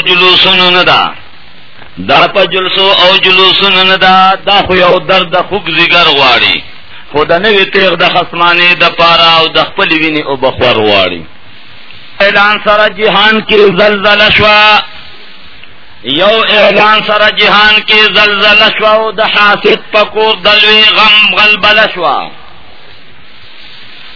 او جلوسونو ندا دا پا جلسو او جلوسونو ندا دا خو یو درد خوب زیگر غواړي. خدا نوی تیغ د خصمانی د پارا او د خپل ویني او بخور غواړي. اعلان سره جهان کې زلزلہ شوا یو اعلان سره جهان کې زلزلہ شوا او د حاسد پکور دلوي غم غلبل شوا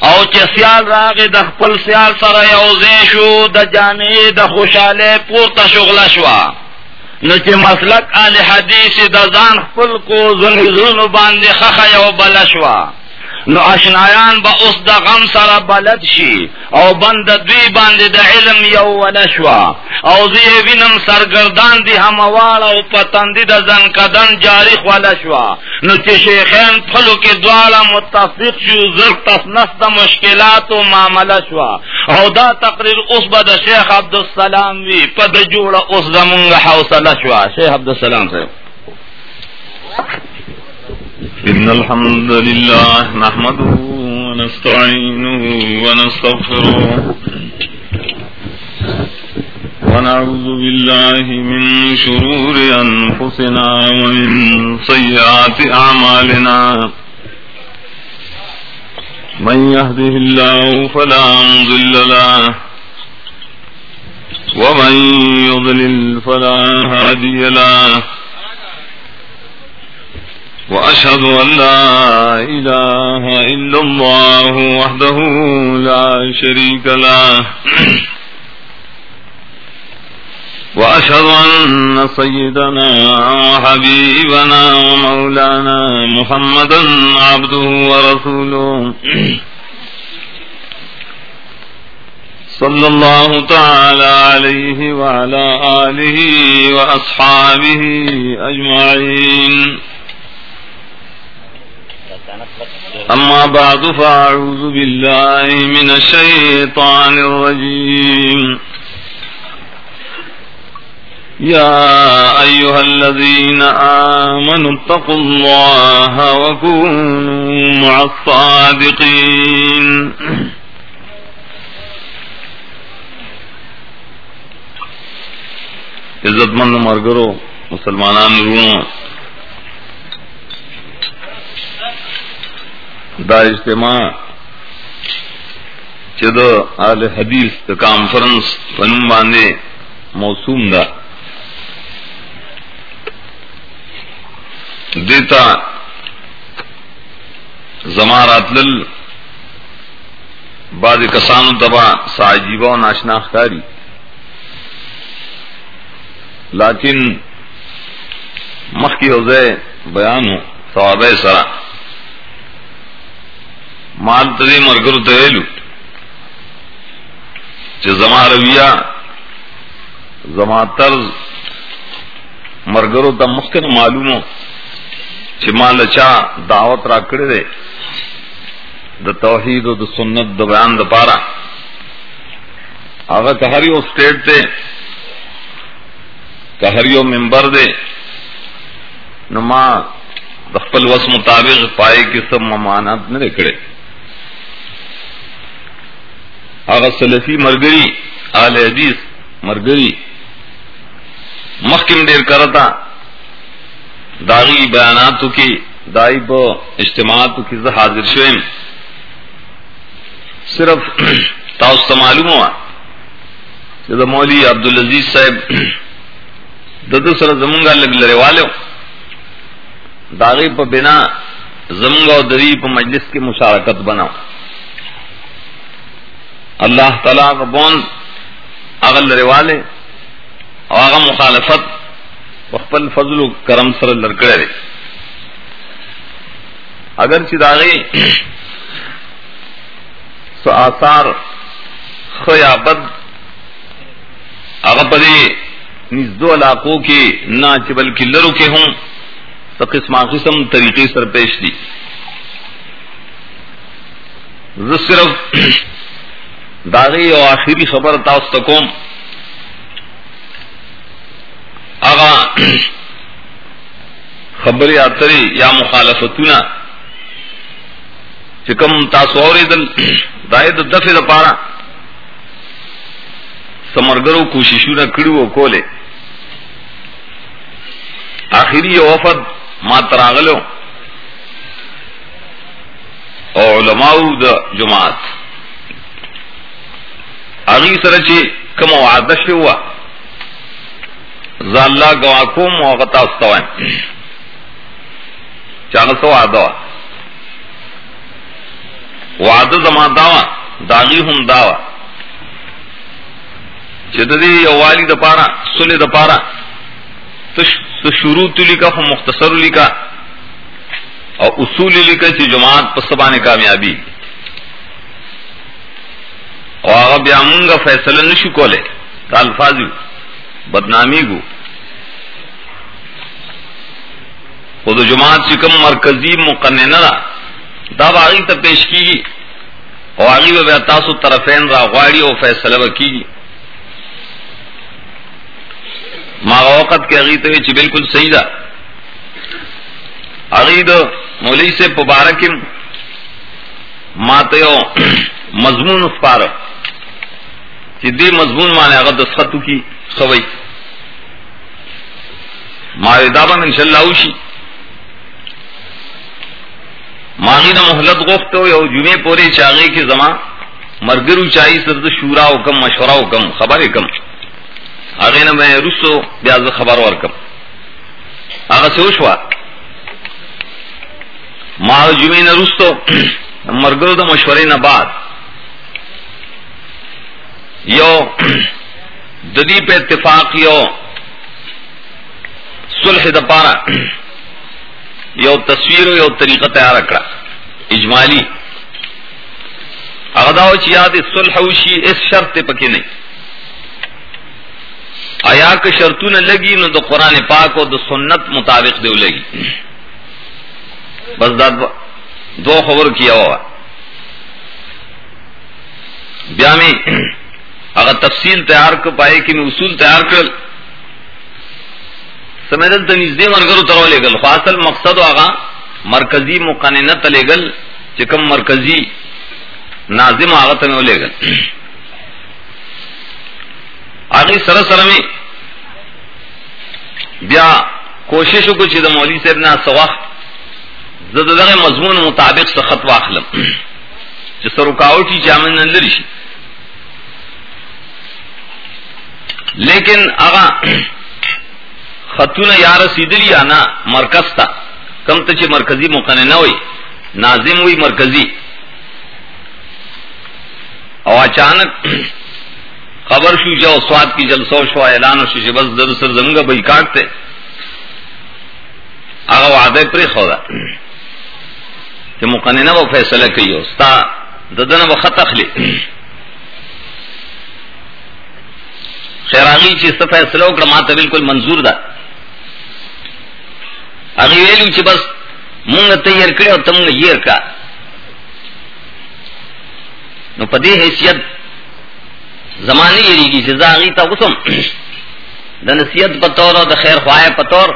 او چې سیال راغې د خپل سیال سره یوځې شو، د جانې د خوشاله پورته شغله شوا نو چې مسلک آل حدیث د ځان خپل کو زنه باندې خخه یو بل شوا نو اشنایان با اوس د غم سره بلد شي او بند دوی باندې د علم یو ولشوا او زی وینم سرګردان دی هموال او پتندې د ځن کدن جاری ولشوا نو چې شیخین فلو کې دواړه متفق شو زر تفنس د مشکلات او معاملې شوا. او دا تقریر اوس به د شیخ عبدالسلام وی په د جوړه اوس زمونږ حوصله شوا. شیخ عبدالسلام صاحب. إن الحمد لله نحمده ونستعينه ونستغفره ونعوذ بالله من شرور أنفسنا ومن سيئات أعمالنا من يهده الله فلا مضل له ومن يضلل فلا هادي له وأشهد أن لا إله إلا الله وحده لا شريك له. وأشهد أن سيدنا وحبيبنا ومولانا محمدا عبده ورسوله. صلى الله تعالى عليه وعلى آله وأصحابه أجمعين. أما بعد، فأعوذ بالله من الشيطان الرجيم. يا أيها الذين آمنوا اتقوا الله وكونوا مع الصادقين. عزت مند مرگرو، مسلمانان رونو دا اجتماع چې د اهل حدیث د کانفرنس پنوم باندې موسوم ده. دیتا زماراتل بعض کسانو تبا ساجیبا و ناشنا خاری لیکن مخ کی حوضے بیان ہو ثواب سرا مال تدی مرگر تیلو. چې زما رویہ زما طرز مرګرو ته مخکې معلومو چې مال چا دعوت را کړی دی د توحید او د سنت د بیان د پاره هغه که هر یو سټیټ ته که هر یو ممبر دی نو ما د خپل وس مطابق پای کې سب ممانات نه کړی هغه سلفي مرګري آل حدیث مرګري مخکم ډیر کرتا داغي بیاناتو کې دای په اجتماعاتو کې زه حاضر شوم صرف تاسو ته معلومه وا چې د مولوی عبدالعزيز صاحب دغه سره زمونږه لګ لريوالو داغي په بنا زمونږه دری په مجلس کې مشارکت بناو اللہ تعالی غبون اغل روالے او مخالفت خپل فضل و کرم سره لړکړه لري اگر چې داغي سو آثار خیابت هغه پدې نږدې علاقو کې نه چې بلکې لرو کې هم تو قسمه قسم طریقې سره پیش دي زه صرف داغی او آخری خبر تاس تکوم آغا خبری اتری یا مخالفتونا چکم تاسو اوری دل دای د دفع د پارا سمرگرو کوششوں نہ کڑو کولے آخری وفد ما تراغلو او علماء دا جماعت. اغی سره چې کوم وعده شو ز الله گوا کوم او غتا استوان چاغه سو زما داوا داغي هم داوا. چې د دې یو والی تو شروط لکھا خو مختصر لکھا اور اصول لکھا چې جماعت پسبانے کامیابی. اور هغه بیا مونږه فیصله نشو کوله د الفاظو بدنامی گو خود جماعت چې کوم مرکزی مقننه ده، دا باغی ته پیش کیږي. او هغه به تاسو طرفین را غواړي او فیصله وکړي ما وقت کے عقید ہوئی بالکل صحیح تھا عقید مولوی سے مبارک ماتے مضمون اس پار جدی مضمون مانے اگر دستخط کی خوئی مارے دابا ان شاء اللہ اوشی. ماغی نہ محلت گفت ہو یا جمعے پورے چاغے کے زماں مرگر چاہیے سرد شورا حکم مشورہ حکم خبر کم. اگے نہ میں رسو بیاز خبر اور کم. آگے سے اوشوا. ماہ جمعے نہ رسو مرگر دا مشورے نہ بعد. یو ددی پہ اتفاق یو صلح د پارا یو تصویر یو طریقہ تیار رکھا اجمالی اغداو چیاد صلح وشی اس شرط پکی نہیں آیا کے شرطوں نے لگی نو تو قرآن پاک اور دو سنت مطابق دے لگی بس داد دو خبر کیا ہوا بیا میں اگر تفصیل تیار کر پائے کہ میں اصول تیار کر سمیدل تنیزدے مرگر اترو لے گل. فاصل مقصد آگا مرکزی مقننت لے گل، چکم مرکزی نازم آغت میں لے گل. آگے سر سر میں بیا کوشش کو چیز مولوی صاحب نے سواخ زدہ مضمون مطابق سے واخلم جس رکاوٹی جامن اندر شي لیکن اغا خطون یا رسیدلی یا نا مرکز تا کم تا چی مرکزی مقنن ہوئی نازم ہوئی مرکزی. او اچانک خبر شو جو سواد کی جلسو شو، اعلان شو چې بس در سر زمونږ به کاټ ته هغه وعده پرې خو دا مقننه و فیصله کوي او ستا ددنه به خط اخلي خیراغي چې ست فیصله وکړه ماته بالکل منظور ده هغه ویلو چې بس مونږ تیار کړو او تم یې کا. نو په دې حیثیت زمانی یری کی سزا غی تا قسم د نصیحت پتور او د خیر خوای پتور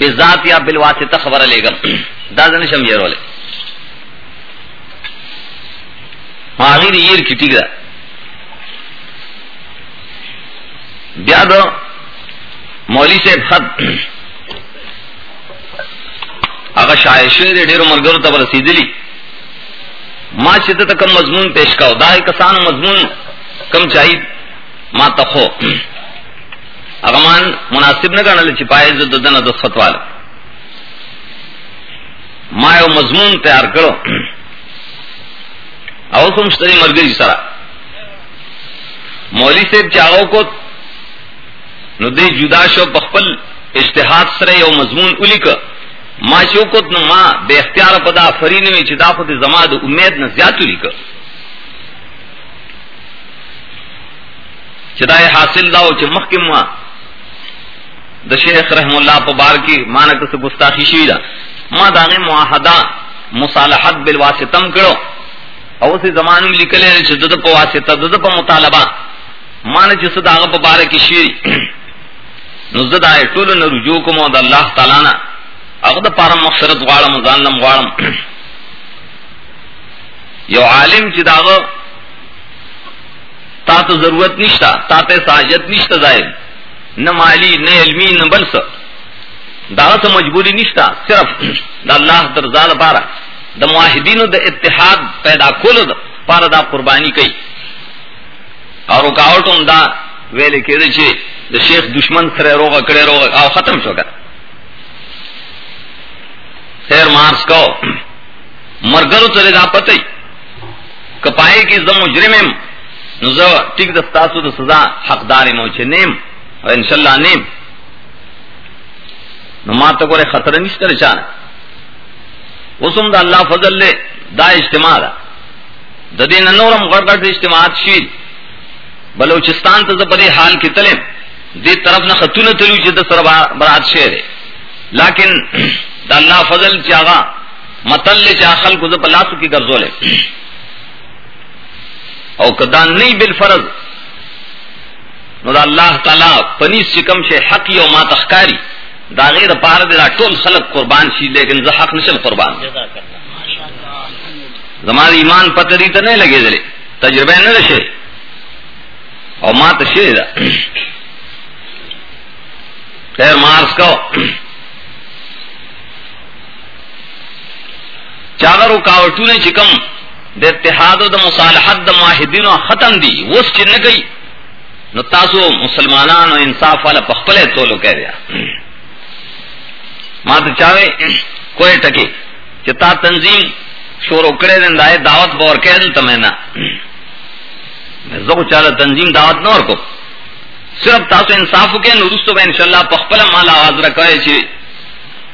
بذات یا بالواسطه خبر لګم دا ځنه شم یې روله ما غیر یې کی ټیګا بیا دو مولوی صاحب خط. هغه شایشه دې ډیرو مرګرو ته رسیدلی. ما چې ته کوم مضمون پیش کاو دا کسانو مضمون کم چاہیے ما تخو اغمان مناسب نہ گانا چپائے جو ددن دست والا ما یو مضمون تیار کرو او تم شتری مرگری سرا مولی سے چاہو کو ندی جدا شو بخپل اشتہاد سر یو مضمون الی کا ما شوکت نو ما بے اختیار پدا فرین میں چدا خود زما د امید نہ زیات الی کا چدائے حاصل دا او چې مخکم وا د شیخ رحم الله په بار کې مانک څه گستاخی شي دا. ما داغه معاهده مصالحت بالواسطم کړو او سي زمانو لیکلې چې د په واسطه د په مطالبه مان چې څه داغه په بار کې شي نو زدا ټول نه رجوع کوم د الله تعالی نه. هغه د پاره مغفرت غواړم ځانم غواړم. یو عالم چې داغه تا تو ضرورت نشتا تا تے ساجت نشتا زائد نہ مالی نہ علمی نہ بلس دا سے مجبوری نشتا صرف دا اللہ در زاد پارا دا معاہدین دا اتحاد پیدا کولو دا پارا دا قربانی کئی اور رکاوٹوں دا ویلے کے دے چھے دا شیخ دشمن سرے روغا کڑے روغا آو ختم شو خیر مارس کو مرگرو تلے دا پتہ کپائے کی زم مجرم نو ٹھیک دستاسو دا سزا حقدار نو چھے نیم اور انشاءاللہ نیم. نو ما تو گورے خطر نہیں کر چانا وسم دا اللہ فضل لے دا اجتماع دا دا دین نورم غڑ غڑ اجتماعات شید بلوچستان تا زبدی حال کی تلیم دی طرف نہ خطون تلو جد سر برات شیر ہے لیکن دا اللہ فضل چاہا متل چاہ خلق زب اللہ سو کی گرزو لے او کدان نہیں بالفرض، نو دا اللہ تعالی پنیس چکم سے حق یو ما تخکاری دا غیر پار دے دا ټول خلق قربان شي، لیکن زه حق نشم قربان. زمان ایمان پتہ دی ته نه لګې دلې تجربه نه لشه او ما ته شي دا خیر مارس کو۔ چاغر رکاوټونه چې کوم د اتحاد او د مصالحت د معاهدینو ختم دي وس چې نه نو تاسو مسلمانانو انصاف والا پخپلے تولو کہہ دیا۔ ماں تو چاہے کوئی ٹکی چتا تنظیم شور اکڑے دن دائے دعوت بور کہہ دن تمہیں نہ زو چالا تنظیم دعوت نہ اور کو۔ صرف تاسو انصاف کے نرستو بے انشاءاللہ پخپلا مال آواز رکھائے چی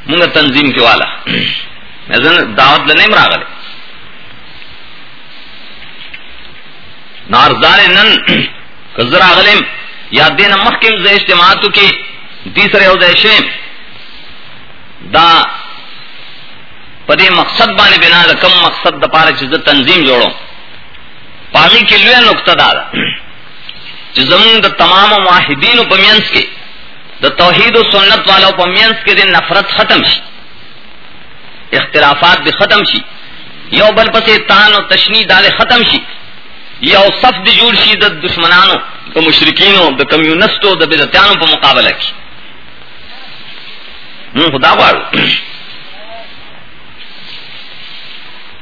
منگا تنظیم کے والا. میں دعوت لنے مراغلے نارزار نن کزر اغلم یا دین مخکم زی اجتماعاتو کی تیسرے او زیشے دا پدے مقصد بانے بنا دا کم مقصد دا پارا چیز تنظیم جوڑو پاگی کی لویا نکتہ دا دا چیزمون دا تمام معاہدین و پمینس کے، دا توحید و سنت والا و پمینس کے دن نفرت ختم شی، اختلافات بھی ختم شی، یو بل پسے تان و تشنی دالے ختم شی، یو صف دی جوړ شي د دشمنانو د مشرکینو د کمیونستو د بدعتانو په مقابله کې مون خدا غواړو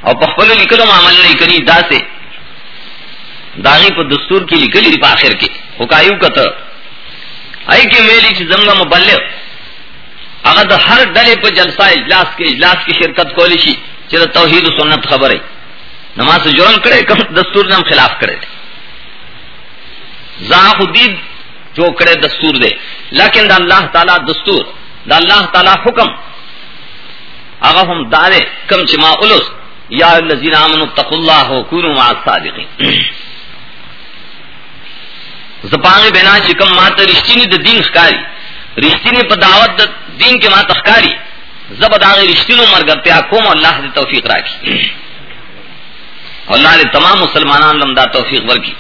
او په خپل لیکلو عمل نه کوي دا سه داغي په دستور کی کې لیکلي په اخر کې وکایو کته؟ آی کې ویلي چې زمغه مبلغ. هغه د هر ډلې په جلسه اجلاس کې اجلاس کې شرکت کولی شي چې د توحید او سنت خبره نماز جرم کرے کم دستور نے ہم خلاف کرے خدید جو کرے دستور دے لیکن دا اللہ تعالی دستور، دا اللہ تعالی حکم. اگر ہم دارے کم چما الس یا الذین آمنوا اتقوا اللہ وکونوا مع الصادقین. زبان بنا چکم مات رشتینی د دین خکاری رشتینی په دعوت د دین کې مات خکاری زبداغ رشتینو مرګتیا کوم الله دې توفیق راکړي. اللہ نے تمام مسلمان لمدا توفیق ور کی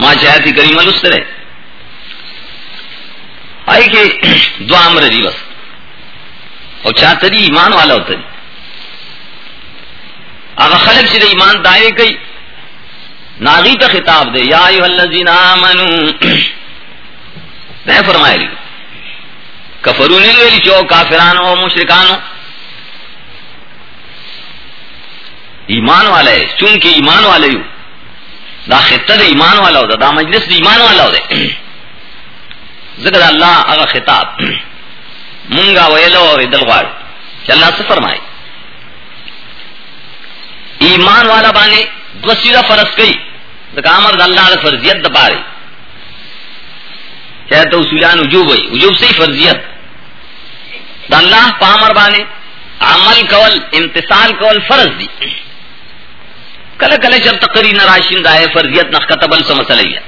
ماں چاہتی کریم السرے آئی کہ دعا امر جی بس. اور چاہتری ایمان والا ہوتا اگر خلق سے ایمان دائے گئی ناغی کا خطاب دے یا الذین آمنو میں فرمائے لی کفرو نہیں ویلی چو کافرانو مشرکانو۔ ایمان والا ہے چونکہ ایمان والا یو۔ دا خطہ دا ایمان والا ہو دا, دا مجلس دا ایمان والا ہو دے۔ ذکر اللہ اگا خطاب۔ منگا ویلو اور دلغار کہ اللہ سے فرمائے۔ ایمان والا بانے دو سیدہ فرض کئی۔ دا امر دا اللہ دا فرضیت دا پارے چاہے تو اصولان وجوب ہے وجوب سے ہی فرضیت۔ دا اللہ پامر بانے عمل کول امتصال کول فرض دی۔ کل کل جب تقری نراشن دائے فرضیت نخ کا تبل سمس لیا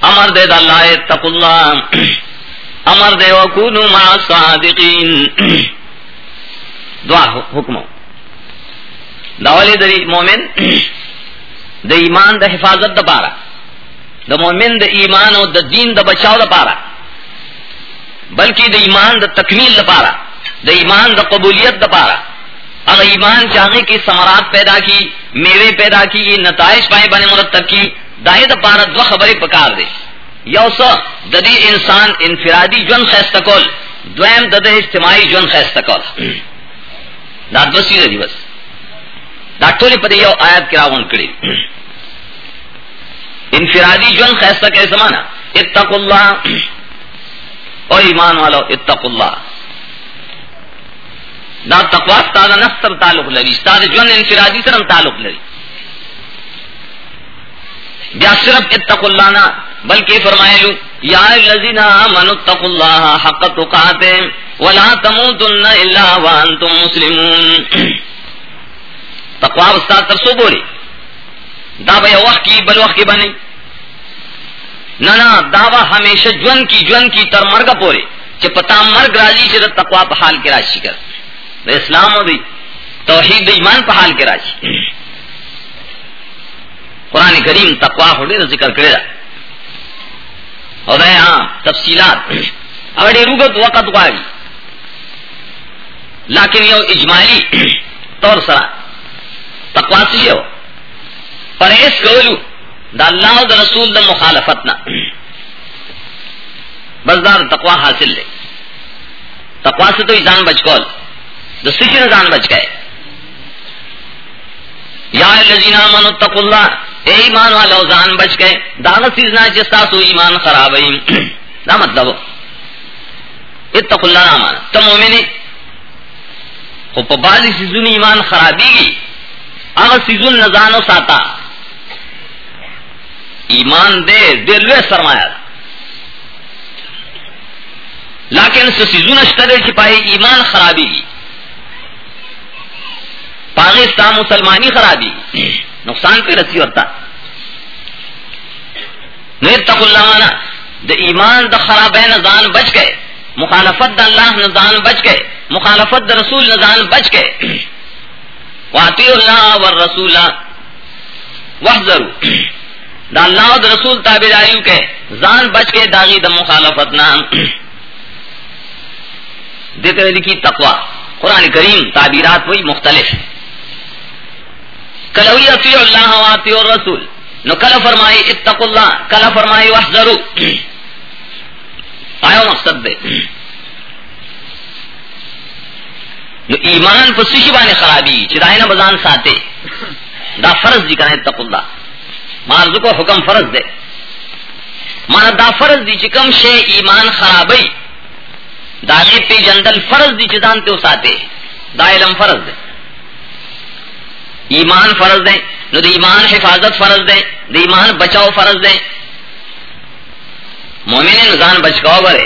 امر دے دا اللہ تق اللہ۔ امر دے وکونو ما صادقین دعا حکم داولی دری مومن دا ایمان دا حفاظت دا پارا. دا مومن دا ایمان و دا دین دا بچاو دا پارا. بلکہ دا ایمان دا تکمیل دا پارا. دا ایمان دا قبولیت دا پارا. اگر ایمان چاہے کی سمرات پیدا کی، میوے پیدا کی نتائج پائے بنے مرتب کی دائد پارت و خبریں پکار دے. یو سو ددی انسان انفرادی جن خیستکول دویم دد اجتماعی جن خیستکول دا دوسی دی بس. دا ٹولی پدی یو آیت کراون کری انفرادی جن خیستہ کیسے مانا اتق اللہ او ایمان والو اتق اللہ دا تقوا ستاد نفس تعلق لری ستاد جن انفرادی سرم تعلق لری بیا صرف اتق اللہ نا بلکہ فرمائے لو یا الذین آمنوا اتقوا اللہ حق تقاتے ولا تموتن الا وانتم مسلمون. تقوا استاد ترسو بولی دا بے وقت کی بل وقت کی بنی نہ نہ دعوی ہمیشہ جون کی جون کی تر مرگ پورے کہ پتا مرگ راضی سے تقوا پہال کے راشی کر اسلام ہو دی توحید ایمان پہال کے راشی قرآن کریم تقوا ہو دے ذکر کرے اور ہاں تفصیلات. اگر یہ روگت وقت والی لیکن یہ اجمالی طور سرا تقوا سے ہو۔ پرہیز کرو دا اللہ دا رسول دا مخالفت نہ بس دار تقوا حاصل لے۔ تقوا سے تو ایزان بچ کول۔ دا سشی نزان بچ گئے۔ یا الذین آمنوا اتقوا اللہ۔ اے ایمان والا زان بچ گئے۔ داغ سیزنا جستا سو ایمان خراب دا مطلب۔ اتقوا اللہ نہ مانا تو مومنی خو پا بعضی سیزون ایمان خرابی گی۔ اگر سیزون نزانو ساتا۔ ایمان دے دل سرمایہ۔ لیکن سیزون اشترے چھپائی ایمان خرابی۔ گی پاکستان مسلمانی خرابی۔ نقصان پہ رسی ہوتا نیر تق اللہ مانا دا ایمان دا خراب نظان بچ گئے۔ مخالفت دا اللہ نظان بچ گئے۔ مخالفت دا رسول نظان بچ گئے۔ واطی اللہ والرسول وحضروا دا اللہ دا رسول تابداریو کے زان بچ کے داغی دا مخالفت نام دیتے لکھی تقوی۔ قرآن کریم تعبیرات وہی مختلف۔ کلوی اطیع اللہ و اطیع الرسول۔ نو کل فرمائی اتق اللہ، کل فرمائی وحذرو آئیو مقصد دے۔ نو ایمان پر سشی بانے خرابی چدائینا بزان ساتے۔ دا فرض دی کنے اتق اللہ۔ مارزو کو حکم فرض دے۔ مانا دا فرض دی چکم شے ایمان خرابی۔ دا پی جندل فرض دی چدان تے ساتے۔ دا علم فرض دے۔ ایمان فرض دے۔ نو دا ایمان حفاظت فرض دے۔ دا ایمان بچاؤ فرض دے۔ مومن نزان بچکاؤ برے۔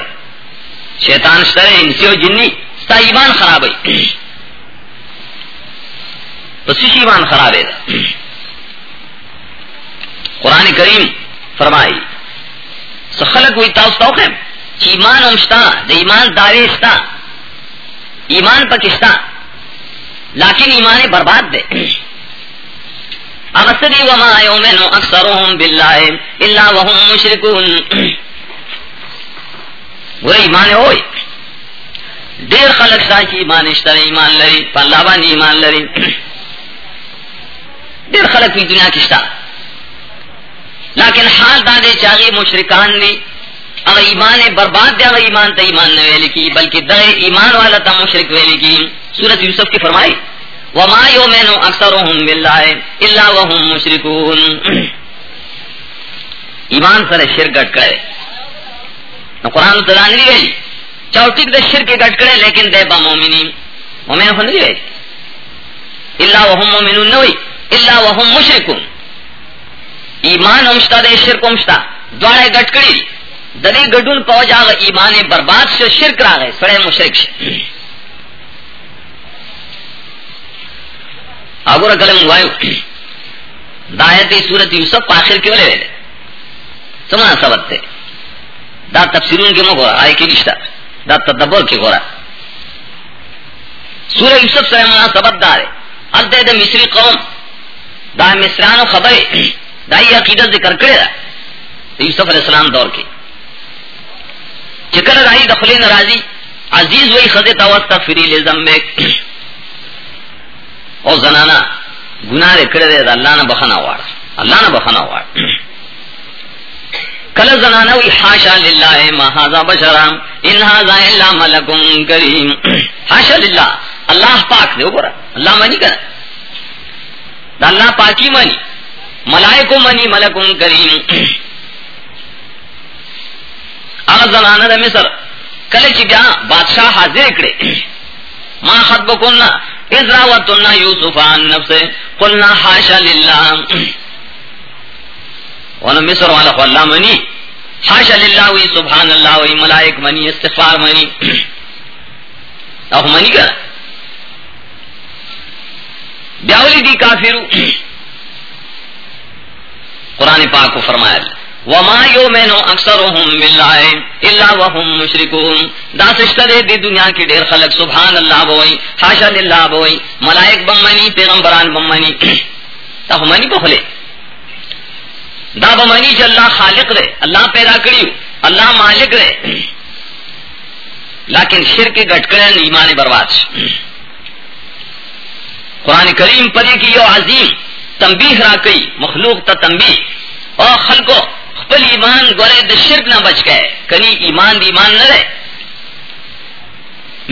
شیطان شتر انسی و جنی۔ ستا ایمان خراب ہے پس ایمان خراب ہے قرآن کریم فرمائی سخلق ہوئی تاؤس توقع چی ایمان امشتا دا ایمان دعوی استا ایمان پاکستان لیکن ایمان برباد دے اغسری وما یومن اکثرهم باللہ الا وهم مشرکون. وہ ایمان ہوئی دیر خلق سا چی ایمان اشتر ایمان لری پا بان ایمان لری. دیر خلق کی دنیا کشتا. لیکن حال دادے چاہیے مشرکان نے اگر ایمان برباد دے اگر ایمان تا ایمان نہ ویلے کی بلکہ دے ایمان والا تا مشرک ویلے کی سورت یوسف کی فرمائی، وما یومین اکثرهم باللہ الا وهم مشرکون۔ ایمان سر شرک کرے۔ قرآن تلا ویلی چوٹک دے شرک گٹ کرے، لیکن دے با مومنی مومن ہو نہیں ویلی الا وهم مومنون نوی الا وهم مشرکون۔ ایمان امشتا دے، شرک امشتا دوارے گٹ کری۔ دلی گڈون پوجا ایمان برباد سے شرک را گئے۔ سڑے مشرک سے اگر کلم وایو دایت سورت یوسف آخر کے والے سمنا سبت تھے دا تفسیرون کے مگو، آئے کی رشتہ۔ دا تدبر کے گورا سورہ یوسف سے منا سبت دار ہے التے دا مصری قوم. دا مصرانو خبر دا یہ عقیدت ذکر کرے دا. یوسف علیہ السلام دور کی. چکر رائی دخلی نرازی عزیز وہی خزے تا وستغفری لزمبک او زنانا، گناہ دے کرے دے دا اللہ نہ بخنا وار اللہ نہ بخنا وار کل زنانا وی حاشا للہ ما هذا بشرا، ان هذا الا ملک کریم۔ حاشا للہ، اللہ پاک دے اوپر۔ اللہ منی کر دا اللہ پاکی منی۔ ملائکو منی ملک کریم۔ اگر زنانا دا مصر کل چی بیا بادشاہ حاضر اکڑے ما خطبکننا اذ راوتنا یوسف عن نفسه، قلنا حاشا للہ۔ ونو مصر والا خو اللہ منی. حاشا للہ وی سبحان اللہ وی ملائک منی، استغفار منی. او منی کر بیاولی دی کافرو. قرآن پاک کو فرمایا وما یومنو اکثرهم باللہ الا وهم مشرکون. دا سشتہ دے دی دنیا کی دیر خلق. سبحان اللہ بوئی، حاشا للہ بوئی. ملائک بمانی پیغمبران بمانی تا منی بخلے دا بمانی چ اللہ خالق رے اللہ پیدا کریو اللہ مالک رے لیکن شرک گٹ کرن ایمان برباد قرآن کریم پدے کی یو عظیم تنبیہ را کئی مخلوق تا تنبیہ اور خلقو خپل ایمان گورے دا شرک نہ بچ گئے کنی ایمان دی ایمان نہ رہے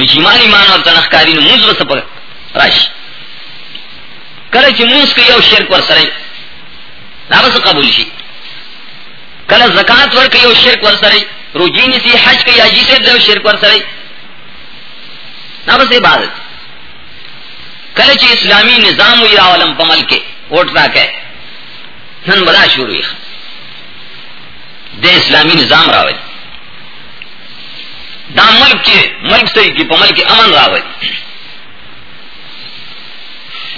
ایمان ایمان اور تنخکاری نو موز بس پر راش کرے چی موز کے یو شرک ور سرے نابس قبول شی کل زکات ور کے یو شرک ور سرے روجی نسی حج کے یا جیسے دو شرک ور سرے نابس عبادت؟ کل چی اسلامی نظام ہوئی راولم پمل کے ووٹ را کے نن بدا شروع ہوئی دے اسلامی نظام راوی دا ملک کے ملک سے کی پمل کے امن راوی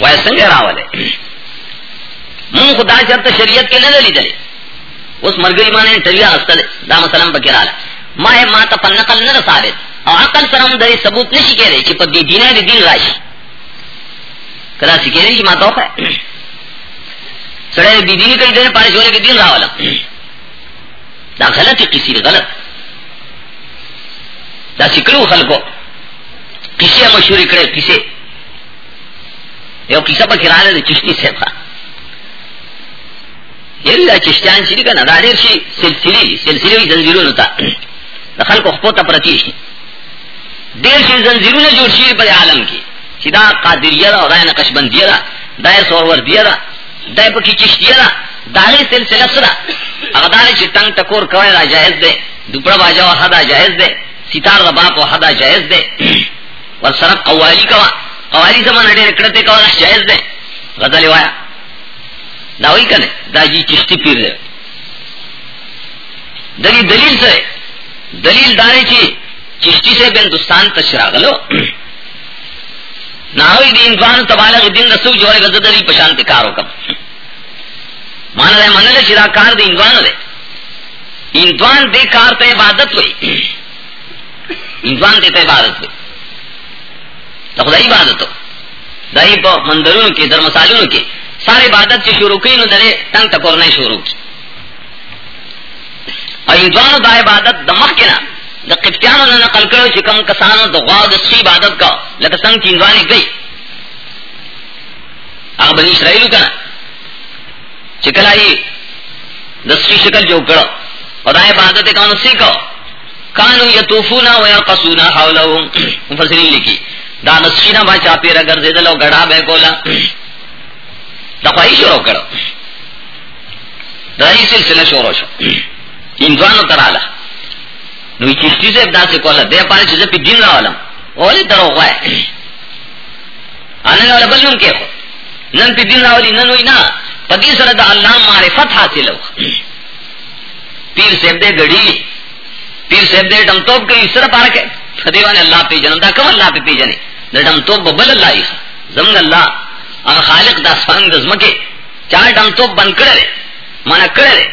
وہ سنگ راول من خدا چرت شریعت کے نظر لی دلے اس مرگئی مانے انٹرویو ہستا دے دا مسلم پکر آلا ما ہے ما تا پنقل نہ ثابت او عقل سرم دے ثبوت نشی کہہ رہے چی پا دی دینا دی دین راشی کدا سی کہہ رہے چی ما توقع ہے سڑے دی دینی کئی دے پارے شورے کے دین راولا دا غلط کسی غلط. دا سکڑو خلقو کسی مشہور کرے کسی یو کیسا پا کرانے دے چشتی سے تھا یہ دا چشتیان شری کنا دا دیر شی سلسلی سلسلی وی زنزیرون تا دا خلقو خپو تا پرتی شی دیر شی زنزیرون جوڑ شیر پر عالم کی چی دا قادریہ دا دا نقشبندیہ دا دا سوروردیہ دا دا پکی چشتیہ دا داغی سلسلہ سرا اغدار چی تنگ تکور کوئی دا جائز دے دوپڑا باجا و حدا جائز دے ستار دا باپ و حدا جائز دے والسرق قوالی کوا قوالی زمان اڈے رکڑتے کوا دا جائز دے غزل وایا. دا داوی کنے؟ دا جی چشتی پیر دے. دلی دلیل سے، دلیل دارے چی چشتی سے بندوستان تشراغلو ناوی دین فان تبالغ دین رسو جوڑے غزدلی پشانت کارو کم. مانا دے منلے چرا کار دے اندوان دے. اندوان دے کار تے عبادت ہوئی. اندوان دے تے عبادت ہوئی. تو خدا عبادت ہو دائی پا مندرون کے درمسالون کے. سارے عبادت کی شروع کی، نو درے تنگ تکورنے شروع کی۔ اور اندوان دا عبادت دمخ کے نا دا قفتیانو نا نقل کرو چکم کسانو دا غاو دا سی عبادت کا، لکہ سنگ کی اندوانی گئی۔ اگر بنی اسرائیلو کنا چکل آئی دسری شکل جو کرو۔ اور دا عبادت کانو سی سیکھو کانو یتوفونا و یقصونا حولہم۔ مفسرین لکی دا دسرینا با چاپیرہ گرزیدلو گڑا بے کولا۔ دا خواہی شروع کرو. دا ہی سلسلہ شروع شو. انزوانو ترالا. نوی چشتی سے ابدا سے کولا، دے پارے چیزے پی دین راولم اولی درو غوائے آنے والا بل نم کے خو. نن پی دین راولی نن وی نا. پدی سر دا اللہ معرفت حاصل ہو. پیر صاحب دے گڑی. پیر صاحب دے ڈم توپ کے سر پارک ہے دیوانے اللہ پی جنم، دا کم اللہ پی پی جنے. دا ڈم توپ ببل اللہ ہی زمن اللہ اگر خالق دا سفنگ دزمکے چاہے ڈم توپ بند کرے مانا کرے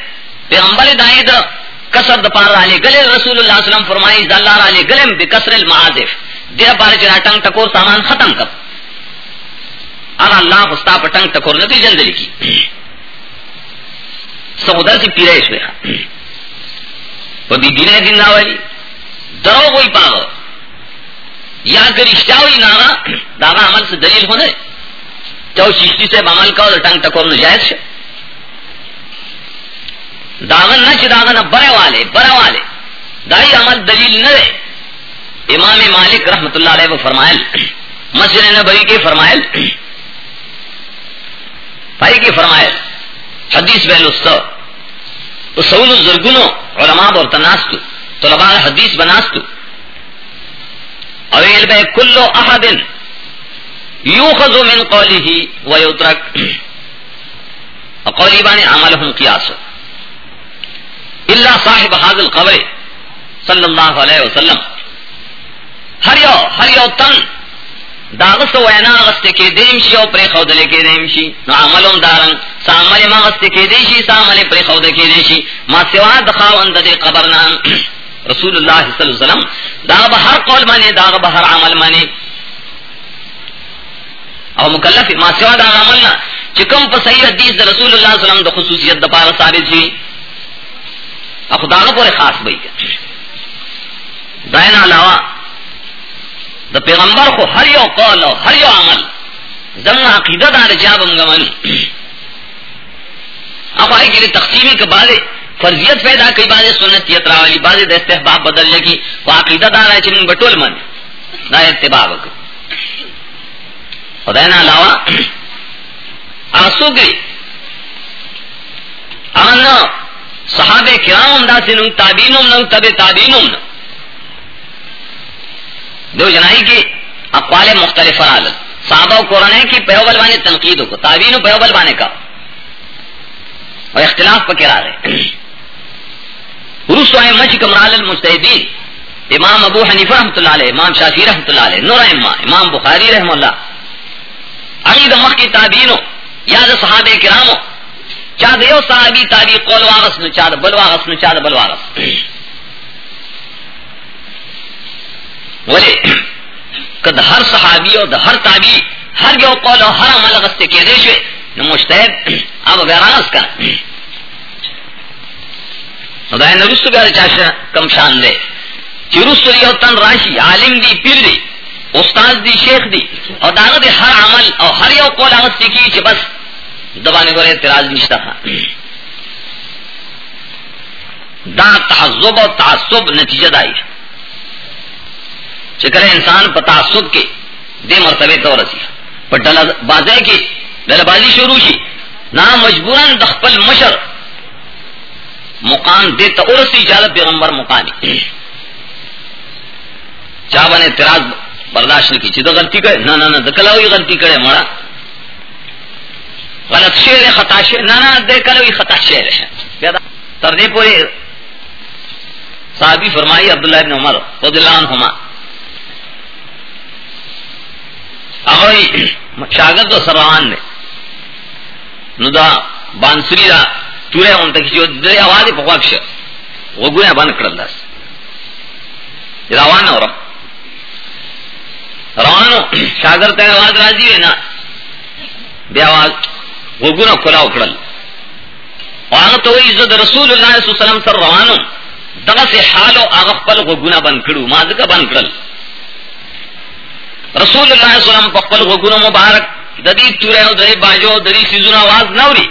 پیغمبر دائیں دا کسر دا پار رالے گلے، رسول اللہ علیہ وسلم فرمائی، دا اللہ رالے گلے بکسر المعازف۔ دیر پارے چرا ٹنگ ٹکور سامان ختم کب اگر اللہ خستا پر ٹنگ ٹکور نتی جندلی کی سعودہ سی پیرے اس میں۔ وہ بھی دین دن راولی۔ درو کوئی پاو یا اگر اشتاوی ناغا۔ داغا عمل سے دلیل ہونے۔ چاو چشتی سے عمل کا ٹنگ ٹکور نجائز شا داغن نہ چ داغن برے والے برے والے۔ دائی عمل دلیل نہ دے۔ امام مالک رحمت اللہ علیہ فرمائل۔ مسجد نبوی کے فرمائل۔ بھائی کے فرمائل۔ حدیث بہل سعود الزرگنو، علماء اور تناستو۔ طلباء حدیث بناستو۔ اویل بے کلو احدن۔ یوخذ من قوله ویترک قولی بانی عملهم قیاسو اللہ صاحب حاضر القبر صلی اللہ علیہ وسلم. ہر یو ہر یو تن داغس وینا غست کے دیم شی او پری خود لے کے دیم شی. نو عملم دارن. سامل ما غست کے دی شی سامل پری خود کے دی شی. ما سوا دخاوند دے قبر نام رسول اللہ صلی اللہ علیہ وسلم. دا بہر قول مانے دا بہر عمل مانے. او مکلف ما سوا دا عمل نہ چکم پر صحیح حدیث دا رسول اللہ صلی اللہ علیہ وسلم دا خصوصیت دا پارا ثابت شی خدا کو خاص بھائی دائنا علاوہ دا پیغمبر کو ہر یو قول اور ہر یو عمل زمنا عقیدت آنے جاب گمن اب آئے گی تقسیمی کے فرضیت پیدا کی بعد سنت یترا والی بعد استحباب بدلنے کی وہ عقیدت آ رہا ہے چن بٹول من نہ اتباب خداینا علاوہ آسو گئی امن صحابہ کرام دا سنوں تابینم نو تب تابینم دو جنائی کی اقوال مختلف فرال صحابہ قرآن کی پیوبل بانے تنقید کو تعبین و پیوبل بانے کا اور اختلاف پہ کرا رہے روس آئے مچ کمرال المستحدین امام ابو حنیف رحمۃ اللہ علیہ امام شافی رحمۃ اللہ علیہ نور امام بخاری رحم اللہ عید مخ کی تعبین ہو یاد صحاب کرام ہو چاد یو صحابی تابی قول واغس نو چاد بل واغس نو چاد بل واغس بولے کد ہر صحابی اور ہر تابی ہر جو قول اور ہر عمل غستے کے دے شوے نو مشتہد اب بیرانس کا خدای نے یعنی رسو بیار چاشا کم شان دے۔ چی رسو یو تن راشی، عالم دی، پیر دی۔ استاد دی، شیخ دی، اور داغ دی ہر عمل اور ہر یو قول غستے کی چی بس دبانے کو اعتراض نشتا تھا دا تحزب و تعصب نتیجہ دائی۔ چکر انسان پتا سب کے دے مرتبے تو رسی۔ پر ڈل بازے کی ڈل بازی شروع کی نہ مجبوراً دخپل مشر مقام دے تو ارسی چال پیغمبر مقامی۔ چاہ اعتراض برداشت کی چیز غلطی کرے نہ نہ دکلا ہوئی غلطی کرے مڑا غلط شیر ہے خطا شیر نہ نہ دے ہوئی خطا شیر ہے تردے پورے صحابی فرمائی عبداللہ ابن عمر رضی اللہ عنہما اگوئی شاگرد تو سروان نے ندا بانسری دا تورے ان تک جو دے آواز پکواکش وہ گویا بند کر دس روان اور روانو. شاگرد تے آواز راضی ہے نا بے آواز وہ گنا کھلا اکڑل وہاں تو عزت رسول اللہ علیہ وسلم سر روانو دغه سے حال او هغه خپل غوګونه بند کړو ما ځکه بند کړل. رسول اللہ صلی اللہ علیہ وسلم پخپل غوگونو مبارک ددی تورے او دری باجو دری سیزون آواز نوری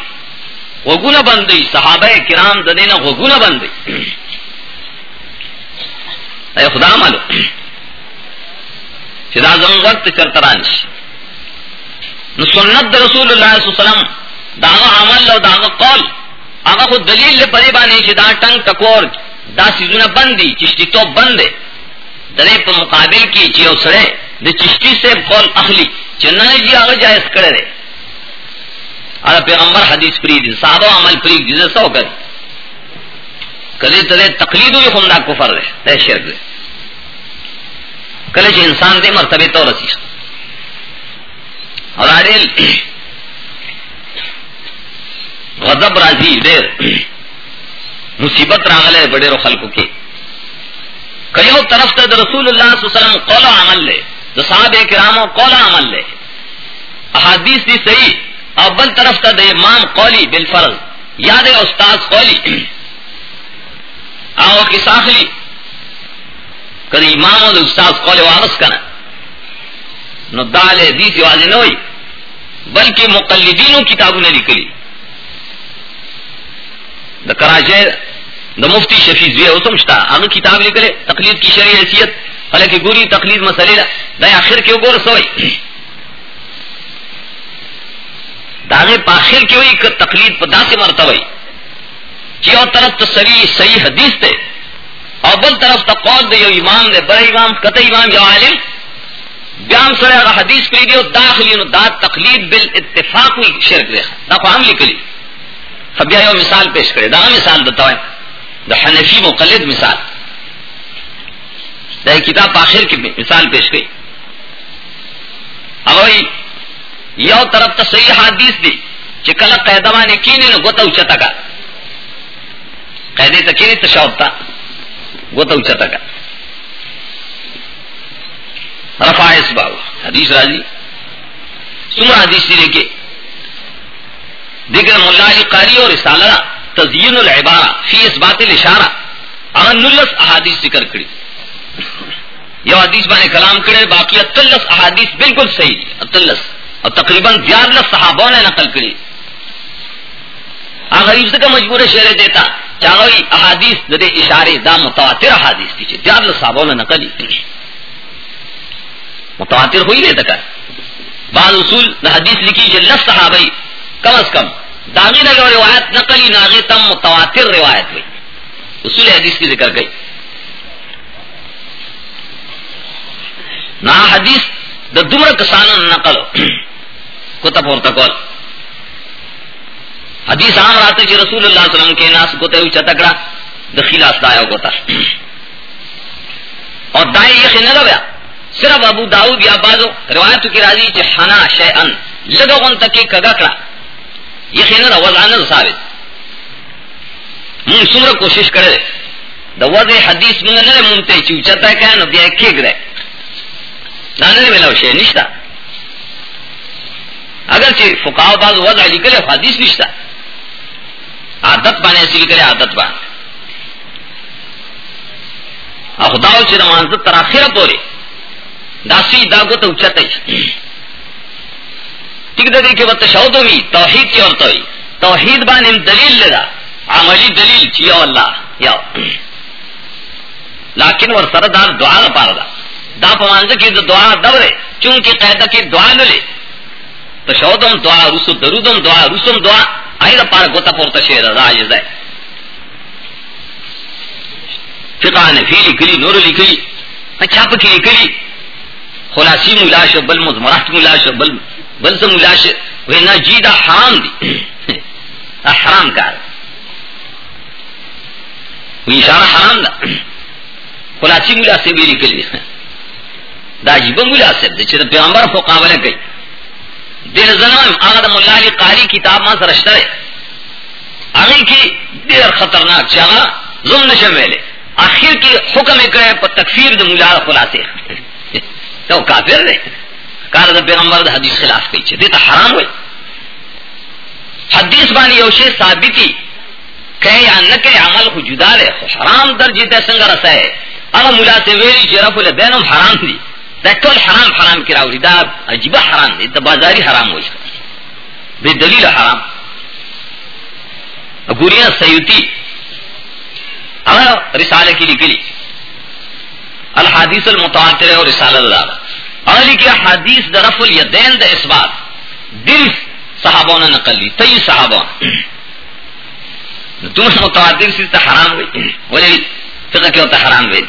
غوگونو بندی صحابہ کرام ددینا غوگونو بندی اے خدا مالو. چدا زم وقت چرترانش نو سنت رسول اللہ صلی اللہ علیہ وسلم داغا عمل او داغا قول. آغا خود دلیل لے پری بانی چی دا ٹنگ ٹکور دا سیزون بندی، چشتی تو بندے. درے پا مقابل کی چی او سڑے د چشتی سے قول اخلی چنن جی هغه جائز کړی دی اره پیغمبر حدیث پری دي صحابه عمل پری دي زه سو کړ کله ته تقلید وي هم کفر دی دا شرک دی کله چې انسان دې مرتبه ته ورسی اور اړل غضب راضی، ډېر مصیبت راغله ډېر خلکو کې. کيو طرف ته رسول الله صلی الله علیه وسلم قول عمل له د صحابه کرامو قول عمل له احادیث دي صحیح، او بل طرف ته د امام قولی بالفرض یاد استاد قولی. او کی ساخلی کدی امام او استاد قول وارث کنه نو دال حدیث واځي نه وي بلکہ مقلدینوں کتابوں نے لکھلی۔ دا کراچے دا مفتی شفیع زوی او سمجھتا اگر کتاب لکھلے، تقلید کی شرعی حیثیت، حالانکہ گوری تقلید مسئلے دا۔ آخر کیوں گور سوئی داغے پاخر کی ہوئی؟ کہ تقلید پدا سے مرتا ہوئی۔ کہ اور طرف تو سری صحیح حدیث تے۔ اور بل طرف تو قول دے، یو امام دے بڑے امام قطع امام جو عالم۔ بیان سڑے اگر حدیث کری دیو داخلی نو دا تقلید بالاتفاق ہوئی، شرک دے۔ دا کو ہم لکلی اب یو مثال پیش کرے، دا مثال دتا دا حنفی مقلد مثال۔ دا کتاب آخر کی مثال پیش گئی اگر یو طرف ته صحیح حدیث دی چې کله قاعده باندې کینی نو غوته اوچتا کا۔ قاعده ته کینی ته شاوتا غوته اوچتا کا رفع اسباو حدیث راځي څومره حدیث دی کې دیگر مولا علی قاری اور رسالہ تزیین العبارہ فی اثبات الاشارہ۔ اگر نلس احادیث ذکر کړي یو حدیث باندې کلام کړي باقی اتلس احادیث بالکل صحیح۔ اتلس۔ اور تقریباً زیادہ صحابوں نے نقل کری۔ آ غریب سے کا مجبور شعر دیتا۔ چاہوئی احادیث دے اشارے دا متواتر احادیث تھی زیادہ صحابوں نے نقل متواتر ہوئی نہیں تک بعض اصول حدیث لکھی جو لس صحابی، کم از کم. داغی نگر روایت نقلی ناغی تم متواتر روایت ہوئی اصول حدیث کی ذکر گئی نہ حدیث دا دمر کسانوں نقل، کتب اور تکول حدیث عام راتے چی رسول اللہ علیہ وسلم کے ناس کو تے چتکڑا دخیل اسدایا کو اور دائیں یہ نہ گیا صرف ابو داؤد یا بازو روایت کی راضی چ حنا شیئن، لگا ون تک کگکڑا یہ خنر وزان ثابت۔ من سمر کوشش کرے۔ دا وضع حدیث من نہ منتے چوچتا کہ نو بیا کھگ رہے۔ نہ ملاو شے نشتا۔ اگرچہ فکاو باز وضع لکلے حدیث نشتا۔ عادت بانے ایسی لکلے عادت بان خداو چی رمانزت تراخیر پوری۔ داسی داگو تو اچھتا ہی ٹک دے کہ وہ تشہد ہوئی، توحید کی عورت ہوئی۔ توحید بان ام دلیل لدا عملی دلیل چی اللہ، یا۔ لیکن ور سردار دعا نہ پار دا۔ دا پمانز کی دعا دورے چونکہ قیدہ کی دعا نہ لے۔ تو شودم دعا، رسو درودم دعا رسم دعا۔ آئی دا پارا گوتا پورتا شیر دا آجز ہے۔ فقہ نفی لکلی نور لکلی چاپ اچھا کی لکلی خلاصی ملاش بل مزمرات ملاش بل بل سے ملاش وہ نا جی دا حرام دی۔ حرام کار۔ وہ اشارہ حرام دا۔ خلاصی ملا سے بھی لکلی دا جیب ملا سے چیز پیغمبر فقابلہ گئی دل زنان آغا ملا علی قاری کتاب ما سرشتر ہے اگی کی دیر خطرناک چاہا ظلم نشم ویلے. آخر کی حکم کرے پر تکفیر دا ملا خلاصے تو کافر دے. کار دا پیغمبر دا حدیث خلاف کئی چھے دیتا حرام ہوئی. حدیث بانی یوشے ثابتی. کہ یا نکے عمل خو جدا لے. حرام درجی تے سنگ رسا ہے. اگا ملا سے ویلی چی لے. بینم حرام دی. دا ټول حرام حرام کی راوړي. دا عجیب حرام دی. دا بازاری حرام وایي. به دلیل حرام. ګوریا سیوتی هغه رساله کې لیکلي. الحدیث المتواتر اور رسالہ اللہ اغلی کی حدیث در رفع الیدین دا اثبات. دل صحابوں نے نقل لی تی صحابوں تم متواتر سے حرام ہوئی ولی فقہ کیوں تا حرام ہوئی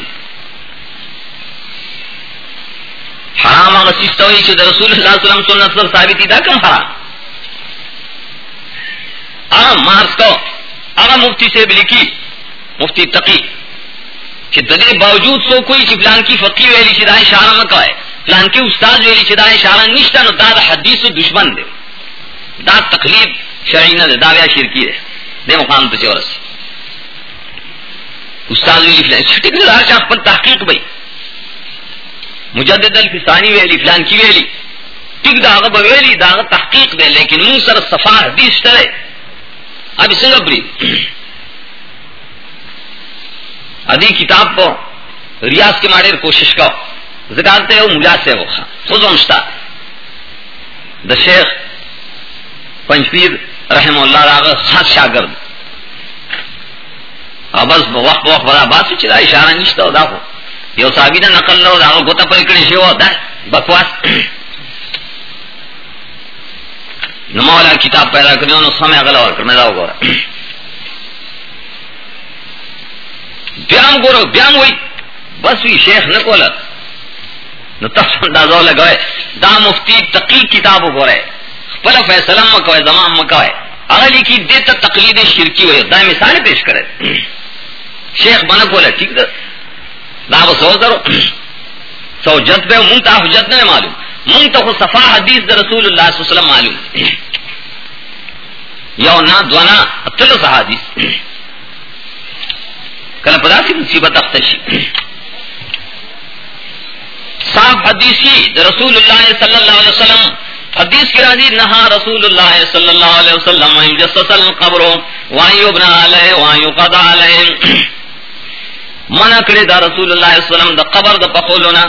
حرام هغه سیستوي چې د رسول الله صلی الله علیه وسلم سنت سره ثابت دي کوم حرام. هغه مارس کو هغه مفتی سے بلکی مفتی تقی، چې د دې باوجود سو کوئی چې پلان کی فقيه ویلي چې دا اشاره نه کوي پلان کی استاد ویلي چې دا اشاره نشته، نو دا د حدیثو دشمن دی. دا تقلید شرعی نه دا بیا شرکی دی. د مقام ته ورس استاد ویلي فلان چې ټیک نه هر چا خپل تحقیق وي مجدد الفسانی ویلی، فلان کی ویلی. ٹک داغ بویلی داغ تحقیق دے، لیکن منہ سر صفا حدیث ٹرے اب سنگ بری ادی کتاب کو ریاض کے مارے کوشش کرو زکارتے ہو ملا سے ہو خود ومشتا دا شیخ پنچپیر رحم اللہ راغ خاص شاگرد. بس وقت وقت بڑا بات چلا اشارہ نشتا ہو دا کو یو صحابی نے نقل لو، دا گوتا پر اکڑی شیو ہوتا ہے بکواس. نمولا کتاب پیدا کرنے انہوں سمے اگلا اور کرنے دا گورا بیام گورو بیام ہوئی بس وی شیخ نکولا نو تس اندازو لگوئے دا مفتی تقی کتاب گورے فلا فیصلہ مکوئے زمان مکوئے اگلی کی دیتا تقلید شرکی ہوئی دا مثال پیش کرے شیخ بنا کولا ٹھیک دا دا با سو کرو سو جت بے منتا حجت نے معلوم. منتا خو صفا حدیث دا رسول اللہ صلی اللہ علیہ وسلم معلوم. یو نا دوانا اتل سا حدیث. کل پدا سی مصیبت اختشی صاحب حدیثی دا رسول اللہ صلی اللہ علیہ وسلم. حدیث کی راضی، نہا رسول اللہ صلی اللہ علیہ وسلم جسس القبر وان یبنا علیہ وان یقضا علیہ منع کرے دا رسول اللہ علیہ وسلم دا قبر دا پخولونا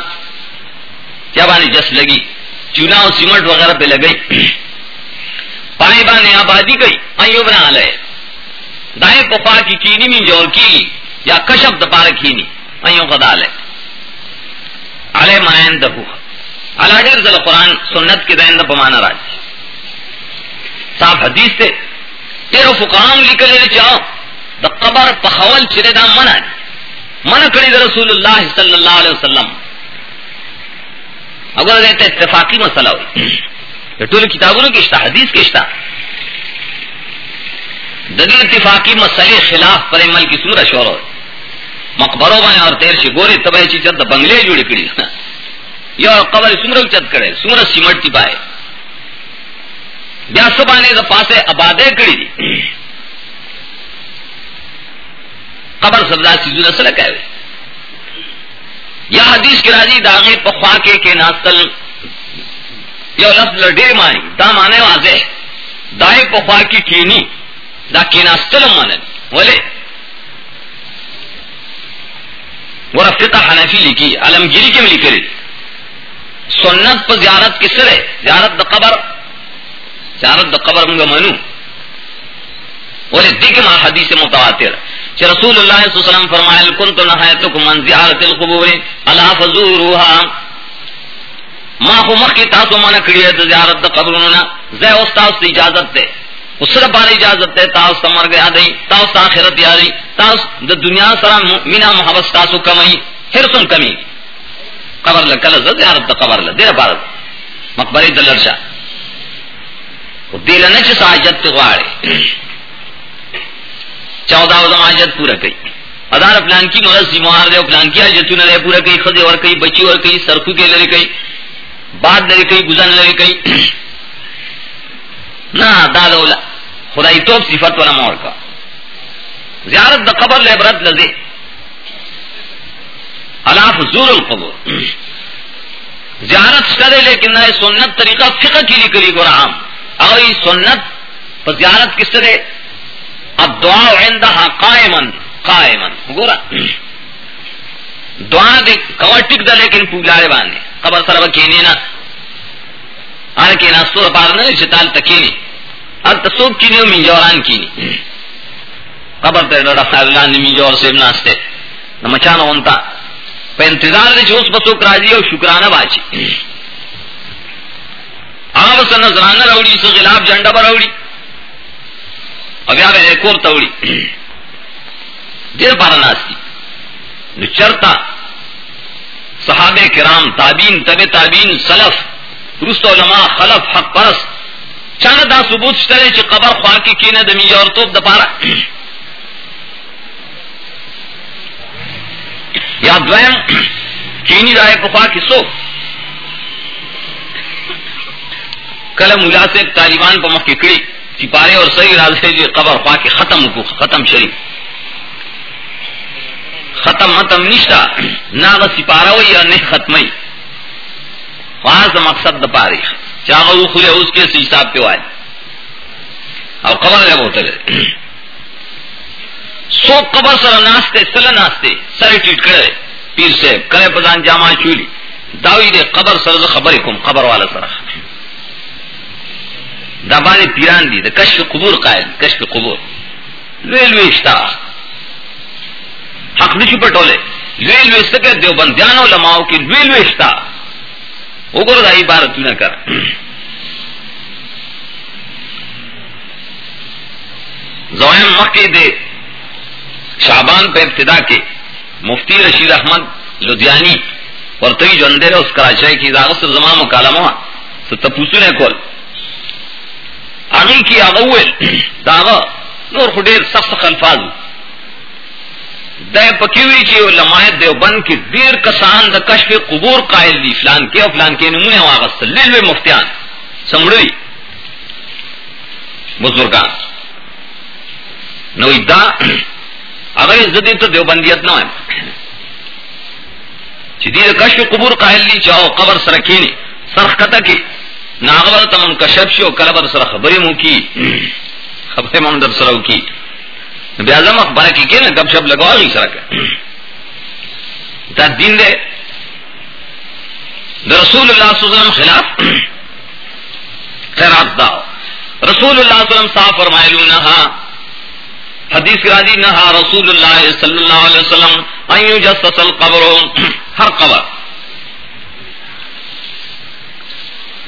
کیا بانی جس لگی چونا و سیمنٹ وغیرہ پہ لگئی پائے بانے آبادی گئی وان یبنا علیہ دائیں پخوا کی کینی میں جور کی یا کشف دا پارا کینی وان یقضا علیہ علیہ منائن دہو اللہ ڈیر ذل قرآن سنت کے دائن پمانا راج صاحب حدیث تے تیرو فقام لکھ لے چاہو دا قبر پخول چرے دا منع دی منع کری دا رسول اللہ صلی اللہ علیہ وسلم. اگر دیتا اتفاقی مسئلہ ہوئی. ٹول کتابوں کی اشتا حدیث کے اشتا دلیل اتفاقی مسئلے خلاف پر عمل کی سورہ شور ہوئی. مقبروں میں اور تیر سے گورے تباہ چی چند بنگلے جوڑی کری. یا قبر سمر چت کرے سمر سیمٹ کی پائے بیا سبانے دا پاسے آبادے کری دی. قبر سبدا سیزو نسل کہے یا حدیث کی راضی داغے پخوا کے کے ناستل یا لفظ لڈے مانی، دا مانے واضح دائے پخوا کی کینی دا کے ناستل مانے بولے ورفقہ حنفی لکھی، علمگیری کے میں لکھ سنت پر زیارت کس طرح زیارت دا قبر۔ زیارت دا قبر منگا منو۔ بولے دیکھ ما حدیث متواتر۔ چھ رسول اللہ صلی اللہ علیہ وسلم فرمائے کنت نحیتکم من زیارت القبور. اللہ فزوروها ما خو مخی تاسو مانا کریے دا زیارت دا قبروننا زی استاس دی اجازت دے. اس طرح بار اجازت دے، تاس تمر گیا دی تاس آخرت یادی تاس دا دنیا سرا مینا محبت تاسو کمی حرسن کمی. قبر لکل زیارت دا قبر لکل دیر بارد مقبری دلر شا دیل نچ ساجت تغوارے چودہ وزم پورا کئی۔ ادار پلان کی مرض زیموار دے، پلان کی آجتو نرے پورا کئی، خدے اور کئی، بچی اور کئی سرکو کے لرے کئی بعد لرے کئی، گزن لرے کئی۔ نا، دا دولا خدای توب صفت والا مور کا۔ زیارت دا قبر لے برد لزے الاف زور القبور زیارت کرے لیکن نہ سنت طریقہ فقہ کی لی کری گورا عام اگر سنت پر زیارت کس طرح اب دعا عندها قائما قائما. گورا، دعا دے کور ٹک دا لیکن پولارے باندھے قبر سر کینی نا. آر کے ناستو پار نہ چتال تکینی اب تصوب کینی و منجوران کینی قبر تے رسول اللہ نے منجور سے ناستے. نمچانا ونتا پہ انتظار دے چوس بسوک راضی او شکرانہ باچی. آغا بس نظرانہ روڑی، سو غلاف جنڈا با روڑی. اب یا بے ایک اور توڑی دیر پارا ناستی نو چرتا صحابہ کرام تابین تب تابین سلف رست علماء خلف، حق پرس چانا دا ثبوت شترے چی قبر خواہ کی کینے دمی اور توب دا پارا یا دویم کینی رائے پخوا کی سو کل ملا سے طالبان پا مخی کڑی سپارے اور صحیح راز سے جو قبر خواہ کی ختم کو ختم شریف. ختم متم نشتا. نہ سپارہ ہوئی یا نہیں ختم خواہ سے مقصد دا پاری. چاہا وہ کھلے اس کے حساب پہ آئے اور قبر ہے بہت سو قبر سر ناستے سل ناستے. سر ٹیٹ کرے پیر سے کرے پردان جامع چولی. داوی دے قبر سر خبر کم، قبر والا سر. خبر دبان پیران دی دا کشف قبور قائل کشف قبور. لوی لوی اشتا حق نشو پٹولے لوی لوی سکے دیو بندیان علماء کی لوی لوی اشتا اگر دا عبارت نہ کر زوائم مکی دے شعبان پہ ابتدا کے مفتی رشید احمد لدھیانی اور تئی جو اندر اس کراچائی کی داغت سے زمان مکالمہ تو تپوسو نے کول. آگی کی اغویل، داغا، نور خدیر سخت الفاظ دے پکیوی کی علماء دیوبند کی دیر کسان دا کشف قبور قائل دی، فلان کے اور فلان کے نمونے واغست لیلوے مفتیان، سمڑوی. بزرگان. نو دا اگر عزت تو دیوبندیت نہ ہے چدی کشف قبور قائل لی چاہو قبر سرکینی، سرخ کتا کی. ناغبر تمام کشف شو کلبر سر خبری مو کی. خبر مم در سرو کی بیازم اخبار کی کہ نا گپ شپ لگوا گئی سرک دا دین دے دا رسول اللہ صلی اللہ علیہ وسلم خلاف خیرات دا. رسول اللہ صلی اللہ علیہ وسلم صاحب فرمائے لونہا حدیث راجی نہا رسول اللہ صلی اللہ علیہ وسلم ایو جسس القبر ہر قبر.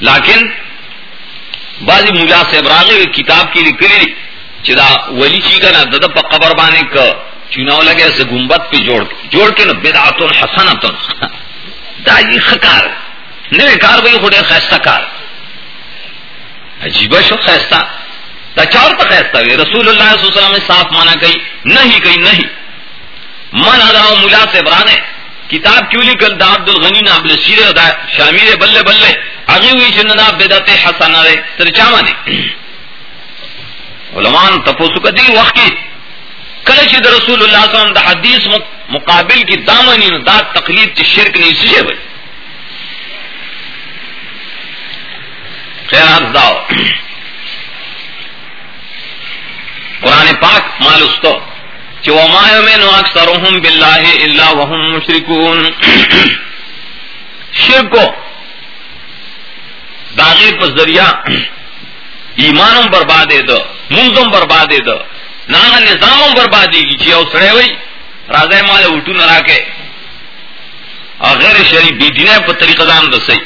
لیکن بعضی مجا سے ابراغی کتاب کی لکلی چدا ولی چی کا نا دد پا قبر بانے کا چناؤ لگے ایسے گنبت پہ جوڑ جوڑ کے نا، بدعتن حسنتن. دا یہ خکار نوے کار بھئی خودے خیستہ کار عجیبہ شو خیستہ دا چار پا خیستہ گئے رسول اللہ صلی اللہ علیہ وسلم نے صاف مانا کئی، نہیں کئی، نہیں۔ من اداؤ ملا سے برانے کتاب کیوں لکل دا عبد الغنی نا عبد السیر دا شامیر بلے بلے۔ اگی ہوئی چننا بدعت حسن رے تر چامانے علماء تپوسو کدی وقت کی۔ کله چې د رسول الله صلی الله علیه وسلم د حدیث مقابل کی دامنی دا تقلید چې شرک نه شي وي خیر داو۔ قرآن پاک مال استو۔ چې وما یمنو اکثرهم بالله الا وهم مشرکون۔ شرکو داغی پر ذریعہ ایمانم بربادے دو منظم بربادے دو، نانا نظامم بربادی کی چی او سڑے وئی راضی مال اٹھو نرا کے اور غیر شریف بی دینے پر طریقہ دان دو سی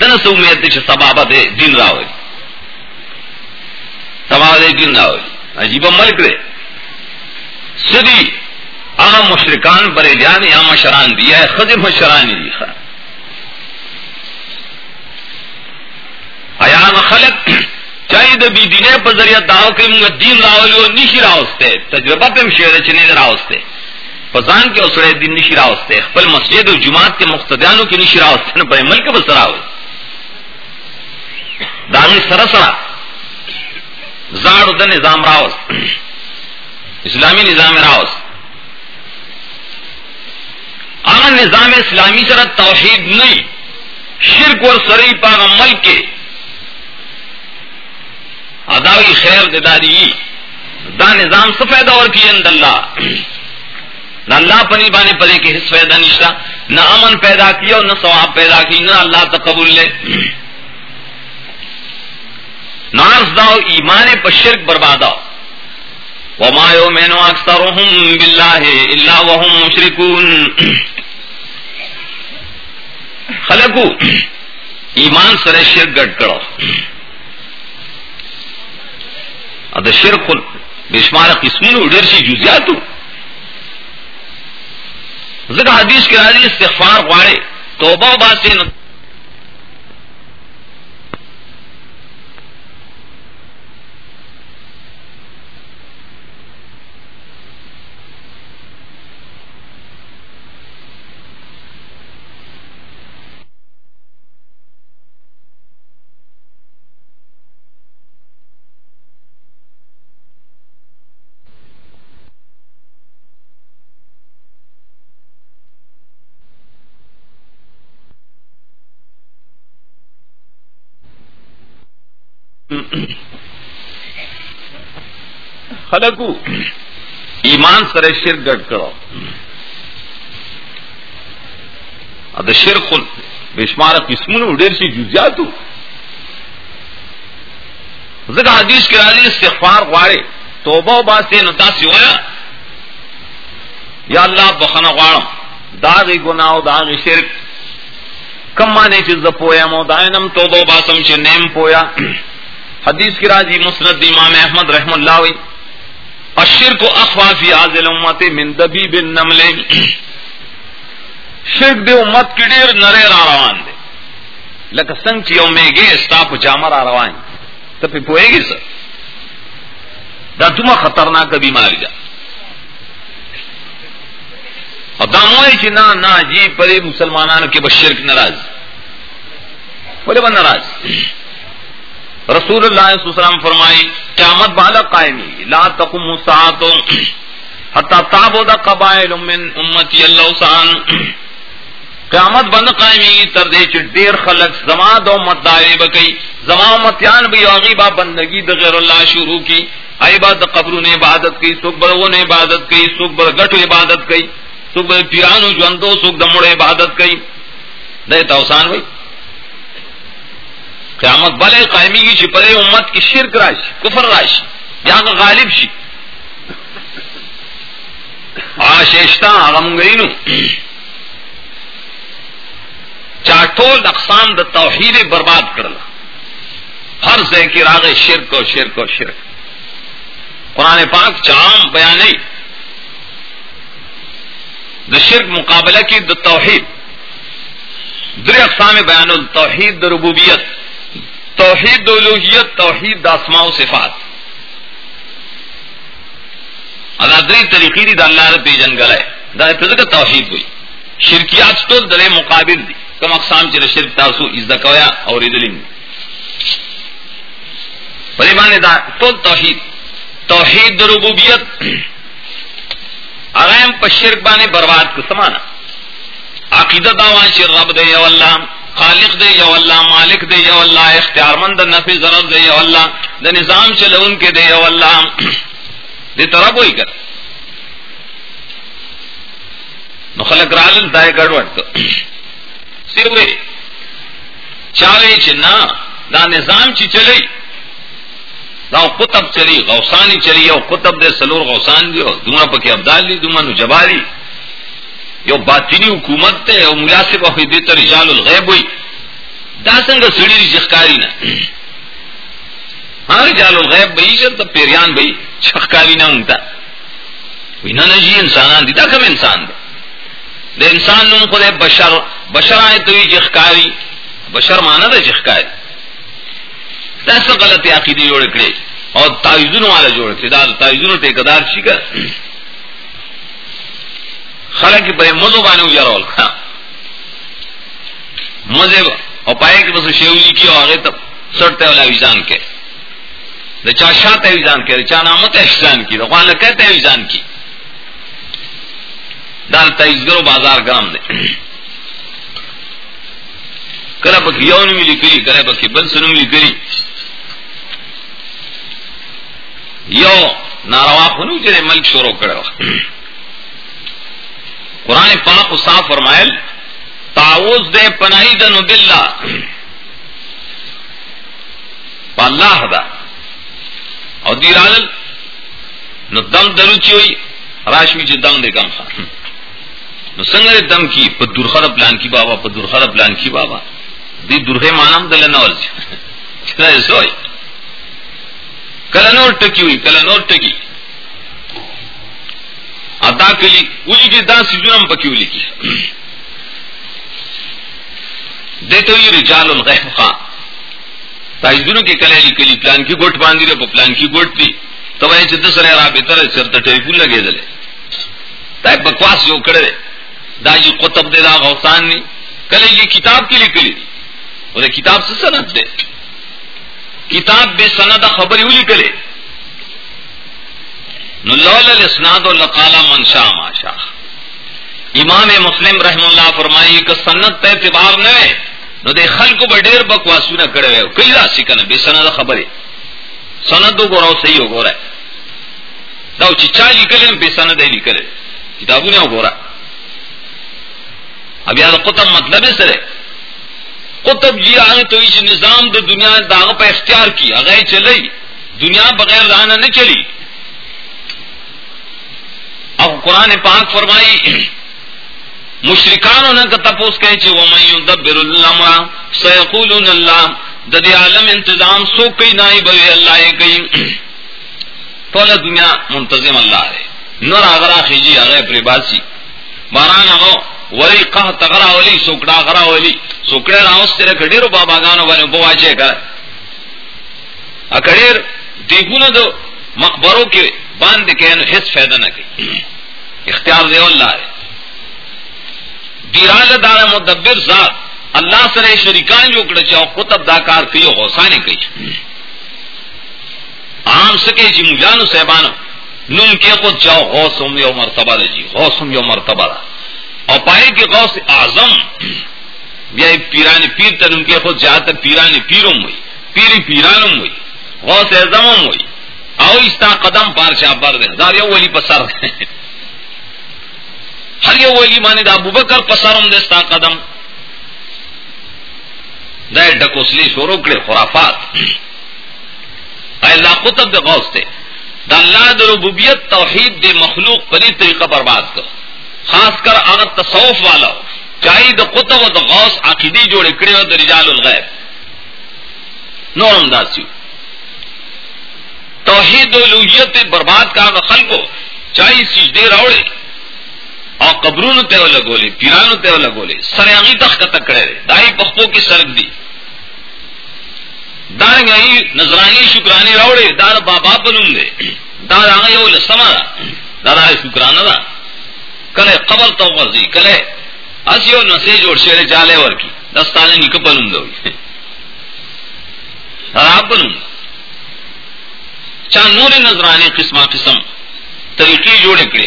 دن سو امید دے سبابہ دے، دین راوئی سبابہ دے، دین راوئی عجیبہ ملک دے۔ سدی اہم مشرکان بریلیان یا مشران دیا ہے خود مشران دی خواہ ایان خلق، چاہیے دا بی دینے پر ذریعہ دعو کری مونگا دین راولی و نیشی راوستے، تجربہ پہ مشیر چنے راوستے۔ پزان کے اسرے دین نیشی راوستے، خپل مسجد و جماعت کے مقتدیانوں کی نیشی راوستے نا پر ملک بس راوی داغی سرسرا زاڑ دا نظام راوس۔ اسلامی نظام راوس۔ آن نظام اسلامی سر توحید نہیں شرک اور سری پاگ ملک کے اداوی خیر دداری جی۔ دا نظام سے فائدہ اور کی اند اللہ نہ اللہ پنی بانے پدے کے حص فائدہ نشتا نہ امن پیدا کیا اور نہ ثواب پیدا کی، نہ اللہ تقبل لے۔ نارس داؤ، ایمان پر شرک بربادا وما يؤمن اكثرهم بالله الا وهم مشركون خلقو، ایمان سره شرک ګډ کړو ا د شرک بشمار قسمونو ډیر شي، جزئیاتو. ځکه حدیث کے راضی استغفار غواړي، توبه باسي خلقو، ایمان سره شرک ګډ کړو ا د شرک بشمار قسمونو ډیر شي جزئیاتو ذکر حدیث کے راضی استغفار غواړي توبه او باسه نو تاسو وایا یا الله بخنه غواړم داغي ګناه او داغي شرک۔ کم مانے چې ز پویا مو داینم توبه باسم چې نیم پویا۔ حدیث کی راضی مسند امام احمد رحم اللہ وی الشرک اخوا فی هذه الامه من دبیب النمل. شرک دے امت کی ډیر نره را روان دي لکه څنګه چې یو میګه ستا په را روان. ته په پوهیږي څه دا دومره خطرناک بیماری ده او دا موای چې نه نه جی پرې مسلمانانو کې به شرک ناراض. ولې به ناراض. رسول اللہ صلی اللہ علیہ وسلم فرمائی، قیامت بالا قائمی. لا تقم ساعت حتی قبائل من امتی اللہ سان قیامت بند قائمی تر دے چ ډیر خلق زما دو مت دائے بکئی زما متیان بھی با بندگی د غیر اللہ شروع کی عبادت قبروں نے عبادت کی، سکھ برو نے عبادت کی، سکھ بر گٹو عبادت کی، سکھ بر پیرانو جوندو، سکھ دمڑ عبادت کی۔ دے توسان بھائی قیامت بلے قائمی کی چپرے امت کی شرک راشی کفر راشی یا غالب شی۔ آشیشتا غم گئی نو چاٹول اقسام دا توحید برباد کرلا۔ ہر سے کی راگ شرک و شرک و شرک۔ قرآن پاک چام بیان دا شرک مقابلہ کی دا توحید۔ در اقسام بیان التوحید دا ربوبیت۔ توحید دولوہیت توحید داسما و صفات۔ ادادری طریقی دی دا اللہ پی جنگل ہے۔ دا کا توحید ہوئی۔ شرکیات تو در مقابل دی۔ کم اقسام چلے شرک تاسو از دکویا اور ادلیم پریمان دا تو توحید۔ توحید در ربوبیت۔ اغیم پر شرک بانے برباد کو سمانا۔ عقیدت آوان شر رب دے یو اللہ۔ خالق دے you Allah Malik they you اللہ اختیار مند نفی ضرر دے یو اللہ دا نظام چلے ان کے دے یو اللہ دے طرح کوئی کر۔ نو خلق رالل دائے گڑوڑ تو۔ سیوے چاوے چنا دا نظام چی چلی۔ دا قطب چلی، غوثانی چلی یو قطب دے سلور غوثان دی دومره پکې ابدال دی دومره نو جباری یو باطنی حکومت ته او مناسب او دې ته رجال الغیب وي دا څنګه سړي ځخکاری نه ها ہاں، رجال الغیب به یې ته پیریان به ځخکاری نه اونتا وینا نه جی انسانان دي دا کوم انسان دی. د انسان نوم خو بشر بشر آئے تو ځخکاری بشر معنا ده ځخکاری دا څه غلطي عقیده جوړ کړي او تعویذونو والا جوړ کړي دا تعویذونو ټیکدار شي کا خلق به مزو بانے ہو باندې وجرول مزه او پای کې بس شیولی کی او هغه ته سرته ولا ویزان کې د چا شاته ویزان کې چا نامت احسان کی، دا له کته ویزان کی۔ دال تایزګرو بازار ګرام دی کله پکې یو نوم لیکلي کله پکې بل سنوم لیکلي یو ناروا خونو چې ملک شروع کړو قرآن پاک صاف فرمائل، تعوذ دے پناہی دن باللہ۔ اللہ دا۔ اور دیرال نو دم دروچی ہوئی، راشمی چی دم دے کم خان۔ نو سنگر دم کی، پا درخر پلان کی بابا، پا درخر پلان کی بابا۔ دی درخے مانم دل نول چلا سوئی کلنور ٹکی ہوئی، کلنور ٹکی۔ ادا کلی اولی کی دا سجنم پکی اولی کی دیتے ہوئی رجال الغیب خان تاجدنوں کے کلے لی کلی، پلان کی گوٹ باندھی رہے پلان کی گوٹ تھی تو وہ چد سر را بہتر چرتا ٹیپو لگے دلے تا بکواس جو کڑے دے دا جی قطب دے دا غوثان نہیں کلے یہ کتاب کے لیے کلی وہ کتاب سے سند دے کتاب بے سند خبر اولی کلے نلول الاسناد و منشا ماشا امام مسلم رحم اللہ فرمائی کہ سنت پہ اعتبار نہ ہے، نو دے خلق کو ډیر بکواسونه کړي وي کله راشي کنه به سند خبره سند وګورو صحیح وګوره دا چې چا لیکل به سند یې لیکل کتابونه وګوره ابیا قطب مطلب سره قطب جی هغه ته چې نظام د دنیا داغه په اختیار کی هغه چلی۔ دنیا بغیر دانا نہ چلی۔ اب قرآن پاک فرمائی مشرکان نے تپوس کہ وہ میں دبر اللہ سیقول اللہ ددی عالم انتظام سو کئی نائی بھائی اللہ کئی۔ تولا دنیا منتظم اللہ ہے۔ نور اغرا خیجی اغے پریباسی باران اغو ولی قہ تغرا ولی، سوکڑا غرا ولی۔ سوکڑے راوس تیرے کډیرو بابا گانو باندې بواچے کړ اکډیر دیګونه دو مقبرو کې باندې کین هیڅ فائدہ نه کوي اختیار دی الله ہے۔ دیرال دار مدبر ذات اللہ سر شریکان جو کڑ چاو قطب دا کار کئی غوثانے کئی عام سکے جی مجانو صاحبانو، نم کے خود چاو غوثم یو مرتبہ دے جی غوثم یو مرتبہ دا۔ اور پائے کہ غوث اعظم یا پیران پیر تر ان کے خود جہاں تک پیران پیرم ہوئی پیری پیرانم ہوئی غوث اعظمم ہوئی او استا قدم پار چا بر دے۔ دار یو ولی پسر ہر یو ولی مانے دا ابو بکر پسرم دستا قدم۔ دا ڈکوسلی شورو کڑے خرافات۔ اے اللہ قطب دے غوث تے دا اللہ دا ربوبیت توحید دے مخلوق پری طریقہ برباد کر۔ خاص کر اگر تصوف والا ہو۔ چاہیے دا قطب و دا غوث عقیدی جوڑے کڑے ہو دا رجال الغیب۔ نورم داسی توحید و لوہیت برباد کا خلق کو چاہیے سجدے روڑے اور قبرون تے لگولے پیرانو تے لگولے سریاغی تخ کا تکڑے دائی پختوں کی سرک دی۔ دار گئی نظرانی شکرانی راوڑے، دار بابا بنوں دے دار آگے وہ لسما دارا شکرانہ دا۔ کلے قبر تو ورزی کلے اسیو نسے جوڑ شیر چالے ور کی۔ دستانے نک بنوں دو دارا بنوں چاہ نور نظرانی قسمہ قسم طریقی جوڑے کڑے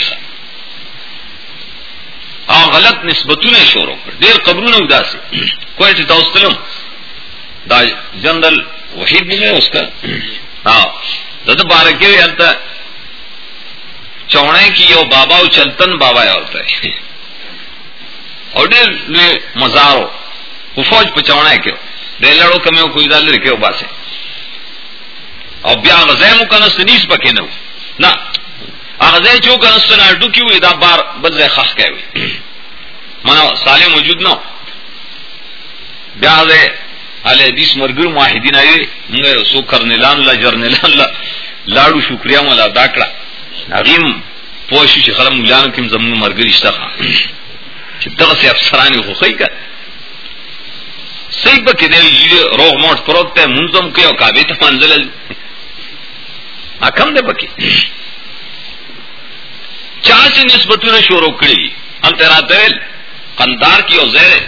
آ غلط نسبتوں نے شور ہو کر۔ دیر قبروں نے ادا سے۔ کوئی دوستلم دا جنرل وحید بھی ہے اس کا۔ ہاں دد بارہ کے ہلتا چوڑے کی یو بابا او چلتن بابا ہوتا ہے۔ اور مزارو وہ فوج پہ چوڑے کے دے لڑو کمی کوئی دال رکھے ہو باسے اور بیا غزے مکنس نیس پکے نہ نہ اغزے چو کنس نہ ڈکی ہوئی دا بار بدلے خخ کے منا سالے موجود نہ بیا غزے علی حدیث مرګر موحدین آئی موږ سو کرنلان لا جرنلان لا لاړو، شکریا مولا داکړه هغه پوښی چې خلک مولانو کوم زموږ مرګري شته چې دغه سي افسرانی خو خی کا صحیح به کې دی روغ موټ پروت ته منظم کې او کعبه منزل اکم دې پکې چا چې نسبتونه شروع کړی ان تراته قندار کی او زیره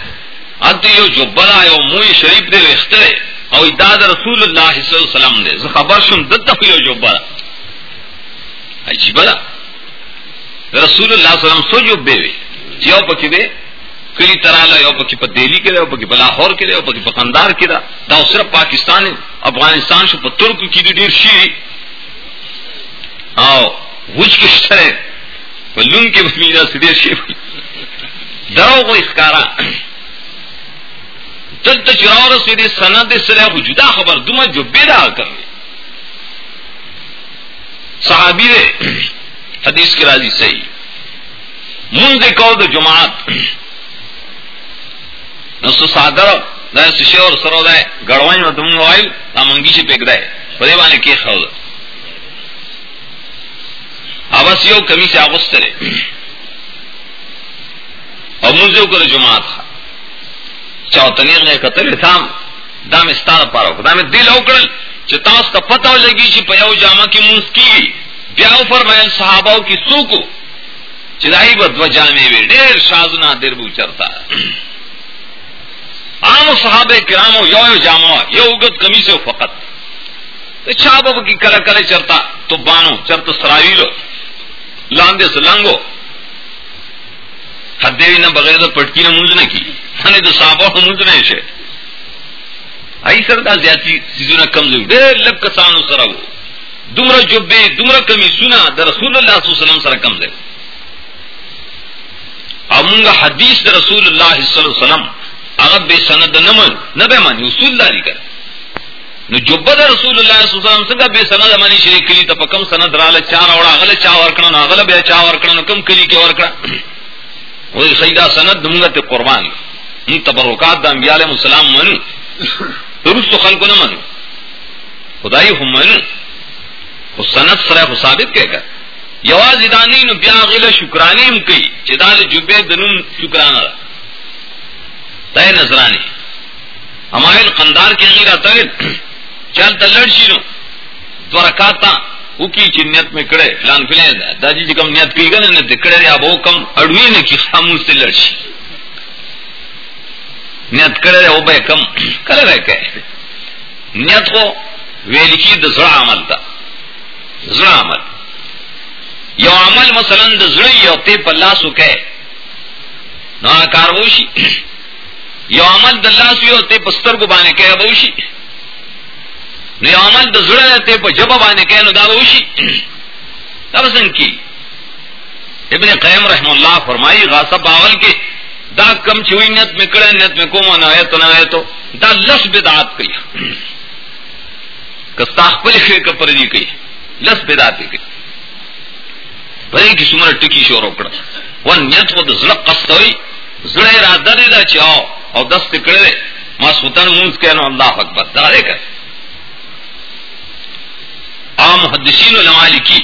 ادی یو جو بلا یو موی شریف دے وختره او اداد رسول الله صلی الله علیه وسلم دے۔ زه خبر شوم دته یو جو بلا۔ عجیب ده رسول الله صلی الله علیه وسلم سو جو بے به یو پکې دے۔ کلی تراله یو پکې په دہلی کې یو پکې په لاهور کې یو پکې په قندار کې دا دا صرف پاکستان، افغانستان شو په ترکو کې ډیر شي او وچ کې شته په لون کې په مینا سیدې شي دروغ اسکارا دلتا چراو رسوی سند سرے کو جدا خبر دما جو بیدا کر۔ صحابی دے حدیث کی راضی صحیح۔ من دے کو دو جماعت۔ نسو سادر دا سشے اور سرو دے گڑوائن و دم وائل نا منگی سے پیک دے۔ پدے بانے کی خود آبس یو کمی سے آغست رے اور منزو کو جماعت خواہ چاو تنیغ نے قتل تھام دام استار پارو دام دل اوکڑل چې تاسو ته پته ولګي چې په یو جامه کې مونږ کی۔ بیا فرمایل صحاباو کی سوکو۔ چې دای په دو جامې وی ډېر شازونه دربو چرتا۔ عام صحابه کرامو یو یو جامه یو وګت کمیس فقط۔ چا کی کله کله چرتا، تو بانو، چرتا سراویلو لاندې سلنګو حدیوی نه بغیر د پټکی نه مونږ نه کی. نه د صحابه مونږ نه شي ای سره دا زیاتی سيزونه کم زو ډېر لږ کسانو سره وو دومره جوبه دومره کمی سنا د رسول الله صلی الله علیه وسلم سره کم زو امونږ حدیث د رسول الله صلی الله علیه وسلم. هغه به سند نه من نه به مانی، اصول داری کړ نو جبد رسول اللہ صلی اللہ علیہ وسلم څنګه به سند منی شي کلی ته پکم سند رااله چار اور اغله چا ورکړه نو اغله به چا ورکړه نو، کم کلی کې ورکړه وای سیدا سند دمغه ته قربان۔ ان تبرکات د انبیاء علیهم السلام منو درست خلق نه منو خدای هم منو خو سند سره خو ثابت کېږي یواز دانی نو بیا غله شکرانی هم کوي چې دا جبه دنم شکرانه ده تای نظرانی۔ ہمائل قندار کے غیر آتا ہے چل تلڑ شی نو دورکاتا او کی چی نیت میں کڑے لان فلے داجی جی جی کم نیت کی گا نیت کڑے یا وہ کم اڑوی نے کی خاموش سے لڑ شی نیت کڑے وہ بے کم۔ کرے رہے کہ نیت کو ویلی کی دزڑا عمل تا۔ زڑا عمل۔ یو عمل مثلا دزڑی یو تے پلا سکے نو کاروشی یو عمل د الله سو ته پستر کو باندې کې ابوشي نو یو عمل د زړه ته په جبه باندې کې نو دا ابوشي دا څنګه کی ابن قیم رحم الله فرمایي، غاصب باول کې دا کم چوي نیت میں کړه نیت میں کوم نه آیت نه آیت دا لس بدعات کوي. کستا خپل شي کپر دي کوي. لس بدعات کوي. پرې کی څومره ټکی شو روکړه ون نیت و د زړه قصدوي زړه را درې دا چاو اور دست کرے ما سوتن منز کہنا اللہ اکبر دارے کر عام حدثین علماء لکی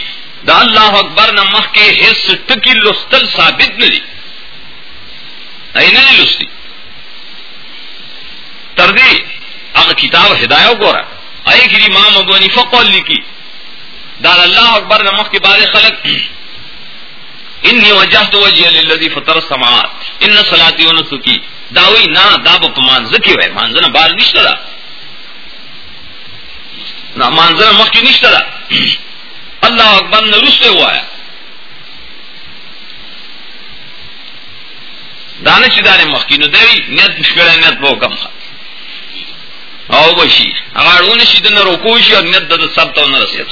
دا اللہ اکبر نمخ کے حص ٹکی لستل ثابت نہیں نہیں لستی۔ تردی اگر کتاب ہدایوں کو رہا آئے گری مام ابو حنیفہ قول لکی دا اللہ اکبر نمخ کے بعد خلق، انی وجہت وجہ للذی فطر السماوات۔ ان صلاتی و نسکی۔ داوی نا، دا په مانزه کې وای مانزه نه بار نشته دا نا مانزه مخ کې نشته دا. الله اکبر نے نه رسته وایا دانه چې دانه مخ کې نو دی نیت مشکله نیت وو کم او بشي هغه اړونه شي د نه رکوع شي او نیت د سر ته نه رسید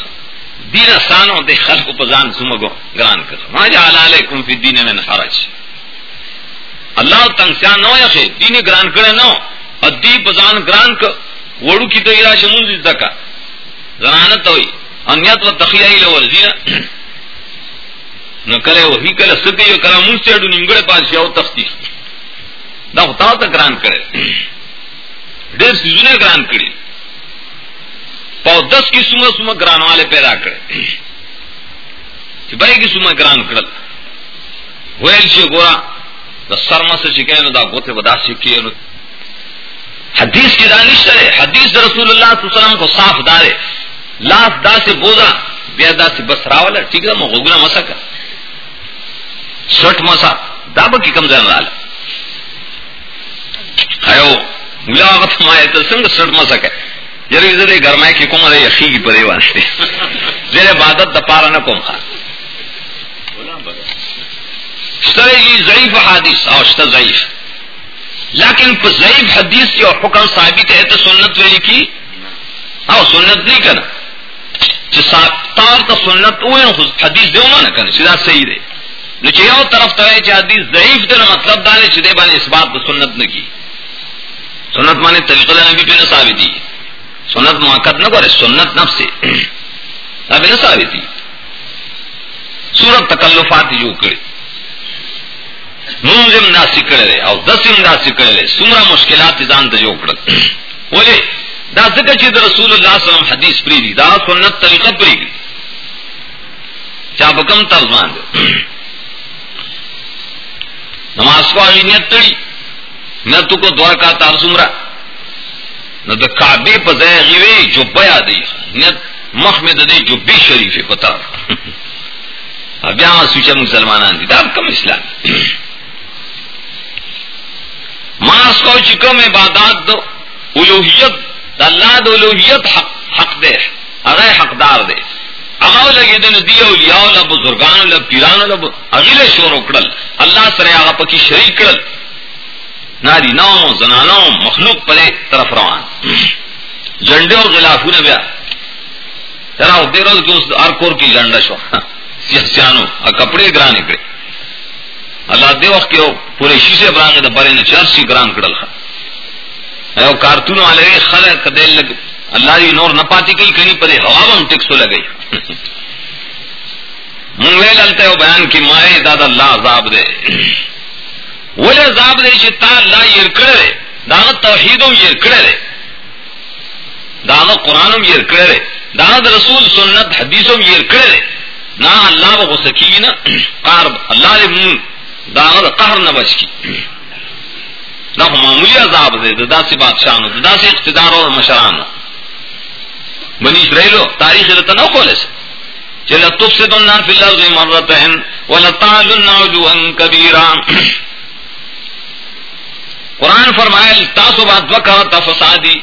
دین آسانو د خلکو په ځان سمګو ګران کړ ما جعل علیکم فی الدین من حرج. اللہ تنگ سیا نو یا خے دین گران کرے نو. ادی پزان گران ک وڑو کی تو ایرا شمون دی زکا زنانت ہوئی. انیت و تخیائی لور زینا نو کلے وہی کلے سکی و کلا من سے ڈو نمگڑے پاس شاو تختی. دا خطاو تا گران کرے. دیر سیزونے گران کری. پاو دس کی سمہ سمہ گران والے پیدا کرے. چی بائی کی سمہ گران کرل ویل شی گورا، دا سرما سے چکے نو، دا گوتے بدا سکی نو. حدیث کی دانش ہے حدیث رسول اللہ صلی اللہ علیہ وسلم کو صاف دارے لاف دا سے بوزا بیا دا سے بس راولا ٹھیک ہے مغوگنا مسا کا سٹ مسا دا با کی کم زن رالا ایو، مولا وقت مائے تو سنگ سٹ مسا کا یری زده گرمای کی کوم ده یخیږي په دی واسطه زره عبادت د پاره نه کوم. خان سترگی ضعیف حادث اور ضعیف. لیکن ضعیف حدیث کی اور حکم ثابت ہے تو سنت ویلی کی؟ او سنت نہیں کرنا تار تا سنت ہوئے حدیث دیو مانا کرنا سیدھا صحیح دے۔ نو چې یو طرف ته چې حدیث ضعیف دی مطلب دا نه چې دی باندې اثبات د سنت نه کی۔ سنت باندې طریقه د نبی په ثابت دي سنت موقت نه کوي سنت نفس دا به ثابت دي صورت تکلفات جو کړی منزم دا سکڑے او دسم دا سکڑے سمرا مشکلات ځان ته جوړ کړل ولې دا ځکه چې د رسول الله صلی الله علیه وسلم حدیث پری دي دا سنت طریقه پری دي چا بکم ترجمان دي نماز کو نیت تړي نتو کو دعا کا تار سمرا۔ نو د کعبه په ځای جو بیا دی نیت مخ میں د دې جو بي شریف پتا بیا سوچ مسلمانان دي دا کم اسلام۔ ماس کو چکم عبادات دو۔ الوحیت دا اللہ دو الوحیت حق, حق دے. اگر حقدار دے. اغاو لگی دن دی اولیاء اللہ بزرگان اللہ پیران اللہ اغیل شور اکڑل. اللہ سرے آغا پکی شریک کرل ناری نوم زنانوم مخلوق پلے طرف روان. جنڈے اور غلافو نے بیا ترا دے روز کی اس ارکور کی جنڈا شو. سیانو کپڑے گران نکڑے اللہ دے وقت کے پورے شیشے برانگے دا برے نے چار گران کڑل خا ایو کارتون والے خلق دل لگ اللہ دی نور نہ پاتی کئی کہیں پدے ہوا بم ٹکسو لگئی. منگلے للتے ہو بیان کی مائے دادا اللہ عذاب دے. ولی عذاب دے چی تا اللہ یرکڑے دے. داغا توحیدم یرکڑے دے. داغا قرآنم یرکڑے دے. داغا رسول سنت حدیثم یرکڑے دے. نا اللہ با غصہ کی نا. قارب اللہ دے من داغا قہر نہ بچ کی. دا معمولی عذاب دے، دا سی بادشاہنو دا سی اقتدار اور مشرانو. بنی اسرائیلو تاریخ رتا نو کھولے سے. چلا تفسد النار فی الارض مرتين ولتعلن علوا كبيرا قرآن فرمائے تاسو بعد وکا فسادی.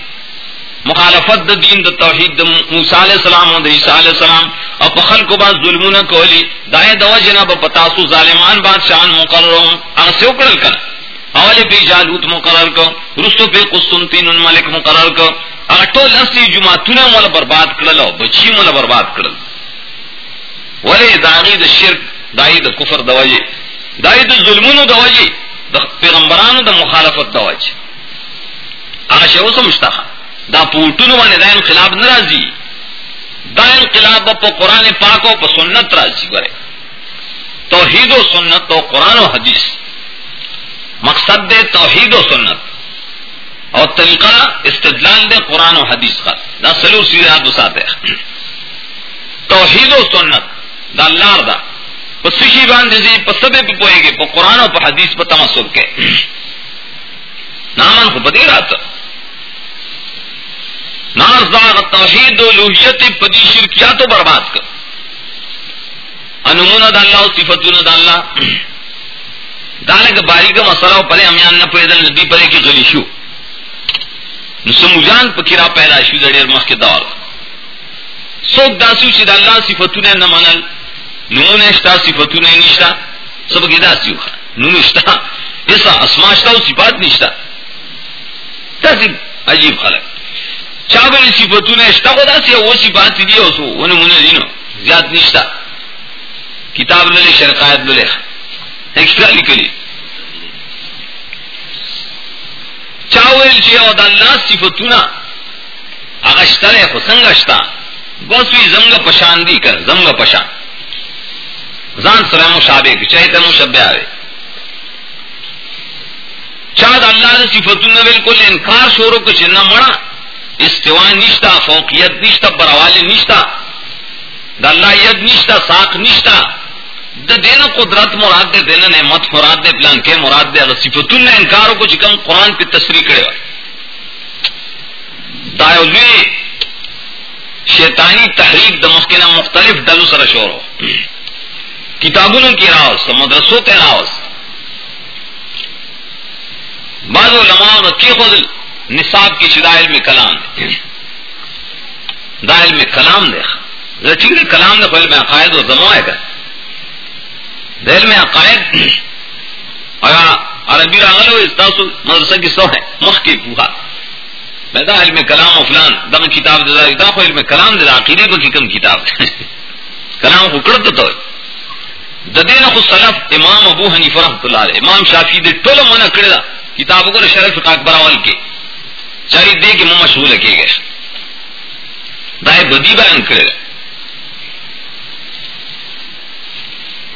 مخالفت دا دین دا توحید دا موسیٰ علیہ السلام و دا عیسیٰ علیہ السلام. اور پخل کو بعد ظلمون کولی. دائے دوا جناب پتاسو ظالمان بادشاہن مقررون اغسے اکڑل کر اولی پی جالوت مقرر کو رستو پی قسطنطین ملک مقرر کو اگر ٹول اصلی جماعتون مولا برباد کرلو بچی مولا برباد کرلو ولی داغی دا شرک دائی دا کفر دواجی دائی دا ظلمون دواجی دا پیغمبرانو دا مخالفت دواجی. اگر شیو سمشتا دا پورٹونو بانے دا انقلاب نرازی دا انقلاب پا قرآن پاک و پا سنت رازی گرے توحید و سنت و قرآن و حدیث. مقصد دے توحید و سنت اور طریقہ استدلال دے قرآن و حدیث کا۔ دا سلور سیدھا دو توحید و سنت دا اللہ دا۔ پسشی باندې دي په سبب په پويږي په قران او په حديث په تمسک نامن خو بدی راته ناز توحید او لوحیت په دې شرکیاتو برباد کړ انمونه د الله او صفاتونه د الله دالګ باریګه مسله په امیان نه پیدل ندی پرې کې غلی شو۔ نو سمجان پیدا شو د ډېر مخکې دور۔ څوک داسو چې د الله صفاتونه نه منل، نو نشتا صفتونه نشتا سب کی دا سیو نو نشتا ایسا اسماشتا و صفات نشتا۔ تاسی عجیب خلق۔ چاولی صفتونه اشتا خدا سی وہ صفات دی او سو ونمونه دینو زیاد نشتا۔ کتاب للی شرقایت للی ایکسٹرا لکلی چاویل چی او دا اللہ صفتونه اغشتره خسنگ اشتا گوسوی زمگ پشان دی کر زمگ پشان زان سر مشابه کی چاہے ته مشبه آوے چاہد اللہ نے صفتوں بالکل انکار شورو کو چننا مڑا استوا نشتا فوقیت نشتا براوال نشتا دا اللہ ید نشتا ساق نشتا دا دینا قدرت مراد دے دینا نعمت مراد دے پلان کے مراد دے اگر نے انکارو کو چکم قرآن پہ تصریح کرے گا دایوزوی شیطانی تحریک دا مخکنہ مختلف ڈلو سر شورو کتابوں کی راوس مدرسوں کے راوس بعض علماء کی خود نصاب کی شدائل میں کلام دائل میں کلام دیکھا ٹھیک ہے کلام نے پہلے میں عقائد و زمائے گا دہل میں عقائد عربی راغل ہو استاس مدرسہ کی سو ہے مخ کی پوہا۔ میں دا علم کلام افلان دم کتاب دے دا علم کلام دے دا، عقیدے کو کی کم کتاب کلام کو کرد تو۔ ددین خو سلف، امام ابو حنیفہ رحمۃ اللہ علیہ، امام شافی دے ټول منع کړی دا کو شرف فقہ اکبر اول کې چاري دې کې مو مشغول کېږي دا بدی بیان کړی ہاں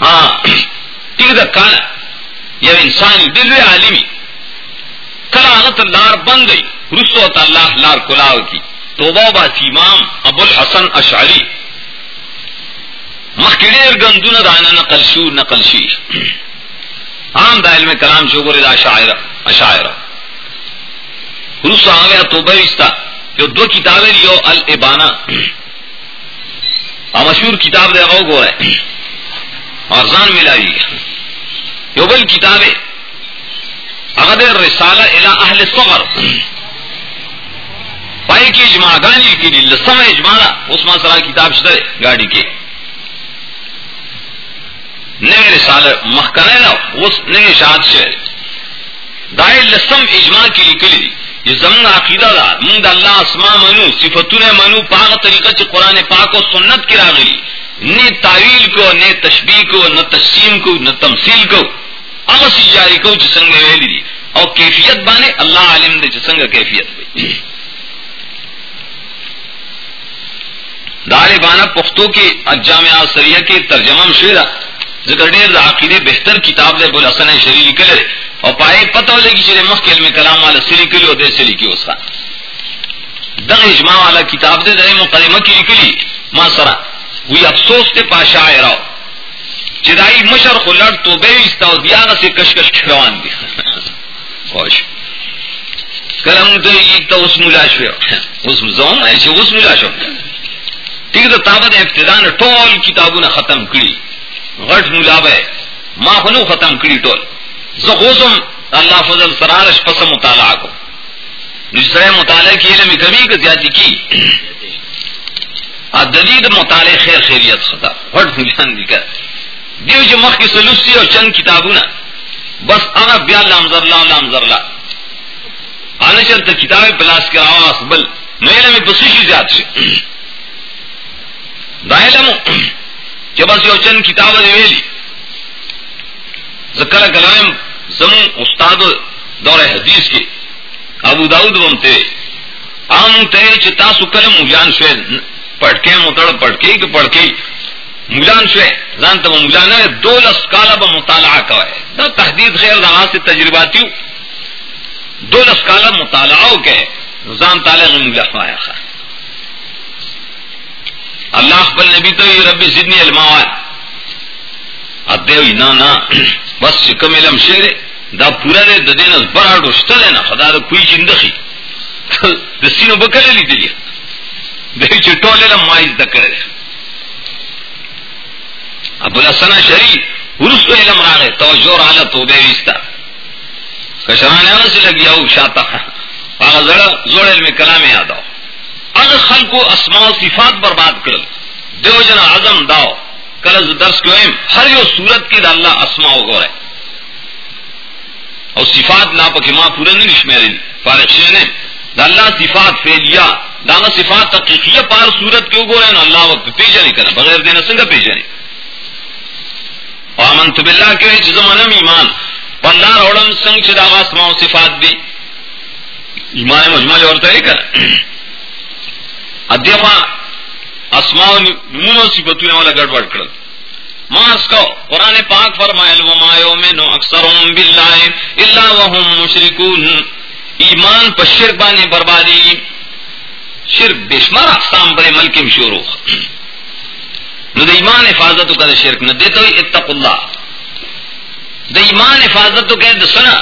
ٹھیک دا کان یو انسان دل عالمی۔ کلا غت لار بند گئی، رسو اللہ لار کلاو کی۔ توبہ با امام ابو الحسن اشعری مخکڑیر گندون دانا نقل شو، نقل شی۔ عام دا علم کلام شکر دا شاعر، اشاعر۔ روس آگیا توبہ استا جو دو کتابیں یو الابانا اور مشہور کتاب دے غو گو ہے۔ اور زان ملاوی. یو بل کتابیں اغدر رسالہ الى اہل صغر. پائی کی اجماع گانی کی لسم اجماع اس مسئلہ کتاب شدہ گاڑی کے نئے رسال محکمہ نا اس نئے شاد سے دائر لسم اجماع کی لکلی دی. یہ زمن عقیدہ دا. من دا اللہ اسماء منو صفتون منو پاک طریقہ چی قرآن پاک و سنت کی راغلی. نہ تعویل کو نہ تشبیح کو نہ تقسیم کو نہ تمثیل کو۔ اما جاری کو جسنگ ویلی دی۔ اور کیفیت بانے اللہ عالم دے جسنگ کیفیت بھائی دال بانا پختو کی اجامع سریہ کی ترجمہ شیرا ذکر ڈیر عقیدے بہتر کتاب دے بولا سن شری لکھے اور پائے پتہ ہو لگی چلے مخ علم کلام والا سلی کلی اور دے سلی کی اس کا۔ دغ اجماع والا کتاب دے دے مقدمہ کی لکلی ما سرا۔ وہی افسوس تے پاشا راو چدائی مشر خلڑ تو بے استا دیا سے کشکش کھروان دی۔ خوش۔ کلم تو ایک تو اس ملا شو اس زوم ہے چې اس ملا شو ٹھیک تو تابت ابتدا نے ټول کتابونه ختم کړي غټ ملا به ما خنو ختم کړي ټول زه غوسم الله فضل سرارش پس مطالعه کو۔ نسره مطالعه کی علم کمی که زیادی کی۔ دلید مطالعه خیر خیریت خطا وړ بیان دي کړ دیو چې مخ سلوسی او چند کتابونه بس هغه بیا لامزر لا لامزر لا۔ انا چې کتابه پلاس کے اسبل نو علم په سشي زیات شي دا علم چې بس یو چند کتاب دی ویلي ذکر کلام زم استاد دور حدیث کے ابو داؤد ومته ان ته چې تاسو کلم بیان پڑکے متڑ پڑکے کہ پڑکے مولان شوے زان تو مولانا دو لس کالا با مطالعہ کا ہے۔ دا تحدید خیر دا سے تجرباتیو۔ دو لس کالا مطالعہ کے زان تعالی مولا خوایا خواہ۔ اللہ بل نبی تو یہ زدنی علماء ادیو نا نا، بس کم علم شیر دا پورا دے، دا دین از براڈو نا۔ خدا دا کوئی چندخی۔ دا سینو بکل لی دلی دا چٹول علم مائز دا کرے ابو الحسن شریف ورسو علم راگے توجہ رالا توبے ویستا. کشران انا سے لگیا ہو شاتا. آغا زڑا زوڑ علم کلام یاد آو. اگر خلقو اسماء و صفات برباد کرل. دیو جنا عظم داو. کل درس کے ہر یو صورت کی دا اللہ اسماء و گورے اور صفات لا پکی ماں پورا نہیں نشمیرے فارغ شے نے. اللہ صفات فیلیا دانا صفات تقیقیہ پار صورت کیوں گو رہے نا اللہ وقت پیجا نہیں کرنا بغیر دینا سنگا پیجا نہیں وامن تو باللہ کے چیز منم ایمان پندار اوڑم سنگ چدا اسماء و صفات دی۔ ایمان مجمع جو ہوتا ہے کر ادیفا اسماء نمون صفتوں والا گڑبڑ کر ماس کو قرآن پاک فرمائل وما یومنو اکثرهم باللہ الا وهم مشرکون۔ ایمان پر شرک بانے بربادی۔ شرک بشمار اقسام بڑے ملک شروع نو دا ایمان حفاظت کا شرک نہ دیتا ہوئی اتق اللہ۔ دا ایمان حفاظت کہ دا سنا۔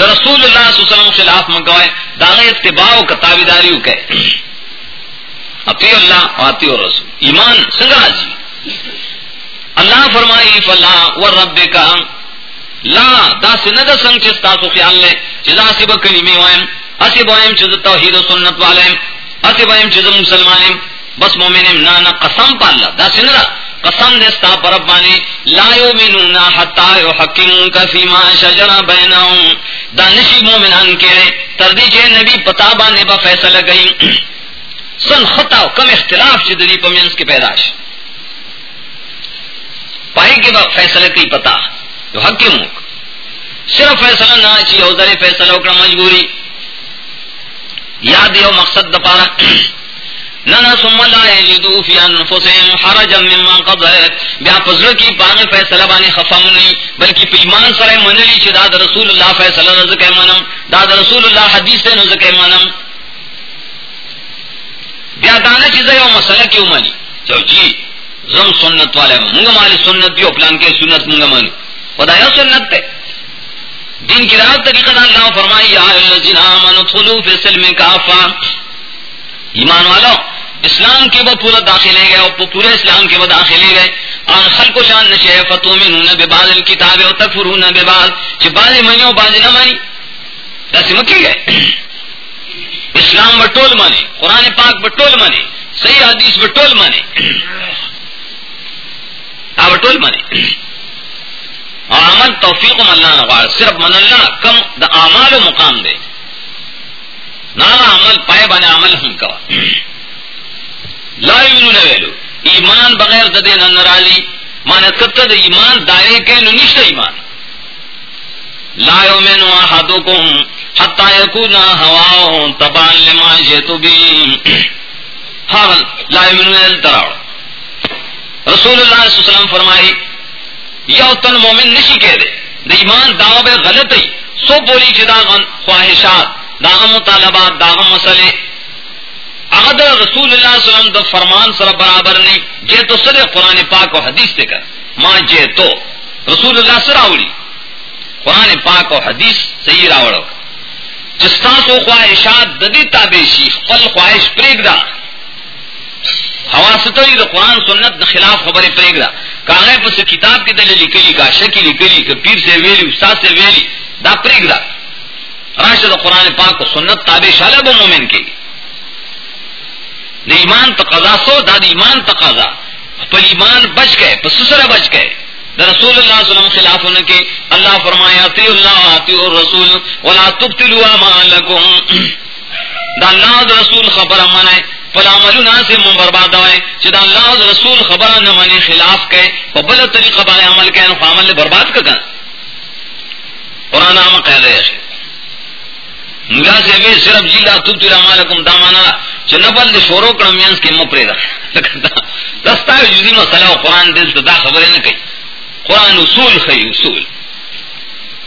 دا رسول اللہ صلی اللہ علیہ وسلم خلاف منگوائے دا اتباع و کتابداری کہ اطیع اللہ آتی اور رسول ایمان سنگا جی۔ اللہ فرمائی، فلا و رب کا لا، دا سند سنگ چستا سو خیال لے، چیزا سی بکلی میں وائم اسی بوائم چیز توحید و سنت والے اسی بوائم چیز مسلمان بس مومن نانا قسم پا اللہ، دا سند قسم دستا پر ربانی لا یومنون حتی یحکمون فیما شجر بینہم، دا نشی مومنان کے لیے، تردی چے نبی پتا بانے با فیصلہ گئی، سن خطا و کم اختلاف چی دلی پمینس کے پیداش۔ پائے کے بعد فیصلہ کی پتا جو صرف فیصلہ نہ چاہیے ادھر فیصلہ اکڑا مجبوری یاد یو مقصد دپارا نہ سم لا یجدو فی انفسهم حرجا مما قضیت. بیا فضل کی باغ فیصلہ بانے خفم نہیں بلکہ پیمان سرے منلی چھ داد رسول اللہ فیصلہ نزکے منم، داد رسول اللہ حدیث سے نزکے منم. بیا دانا چیزا یو مسئلہ کیوں مانی چو جی زم سنت والے منگا مالی سنت دیو پلان کے سنت منگا مانو خدا سنت تے. دین کی رات طریقہ دا اللہ فرمائی، یا الذین آمنوا ادخلوا فی السلم کافا۔ ایمان والو، اسلام کے بعد پورا داخلے گئے، اور پورے اسلام کے بعد داخلے گئے۔ اور خلق و شان نشے فتومنون ببعض الکتاب و تکفرون ببعض چھ بعض منی و بعض نہ مانی داسی مکی گئے۔ اسلام بٹول مانے، قرآن پاک بٹول مانے، صحیح حدیث بٹول مانے۔ آ بٹول مانے۔ اور عمل توفیق اللہ نوار صرف من اللہ، کم دا اعمال و مقام دے۔ نانا عمل پائے بانے عمل ہم کا لا یونو نویلو ایمان بغیر ددے نہ نرالی مانا کتا دا ایمان دائرے کے نو نشتا ایمان۔ لا یومن احدکم حتی یکونا ہواؤں تبان لما جیتو بیم ہاں لا یمنون تراوڑ رسول اللہ صلی اللہ علیہ وسلم فرمائی یو تن مومن نشی کہہ دے۔ دا ایمان دعوی بے غلط ہی سو بولی چی داغن خواہشات داغن مطالبات داغن مسئلے۔ اگر رسول اللہ صلی اللہ علیہ وسلم دا فرمان سر برابر نہیں، جے تو سر قرآن پاک و حدیث دے کر۔ ماں جے تو۔ رسول اللہ سر آوڑی قرآن پاک و حدیث صحیح راوڑو۔ جستان سو خواہشات ددی تابیشی فل خواہش پریگ دا۔ ہوا ستوئی دا قرآن سنت دا خلاف خبر پریگ دا۔ کاغے پس کتاب کی دل لکلی کا شکی لکلی کہ پیر سے ویلی استاد سے ویلی دا پریگ دا راشد قرآن پاک و سنت تابع شالب مومن کی دا ایمان تقضا سو دا دا ایمان تقضا پل ایمان بچ گئے پس سسر بچ گئے دا رسول اللہ صلی اللہ علیہ وسلم خلاف ان کے اللہ فرمایا اتی اللہ اتی الرسول ولا تبتلوا اعمالکم. دا اللہ دا رسول خبر منائے فلا عملنا سے من برباد ہوئے، چہ اللہ رسول خبر نہ منے خلاف کے فبل طریقہ باندې عمل کین نو عمل برباد کړه قرآن نام کہہ رہے ہیں ملا سے بھی صرف جیلا تو تیرا مالکم دامانا چنبل دے شورو کڑم مینس کے مپرے رکھ۔ دستا ہے جزی مسئلہ و قرآن دل دا خبریں نہ کہی قرآن اصول خی، اصول۔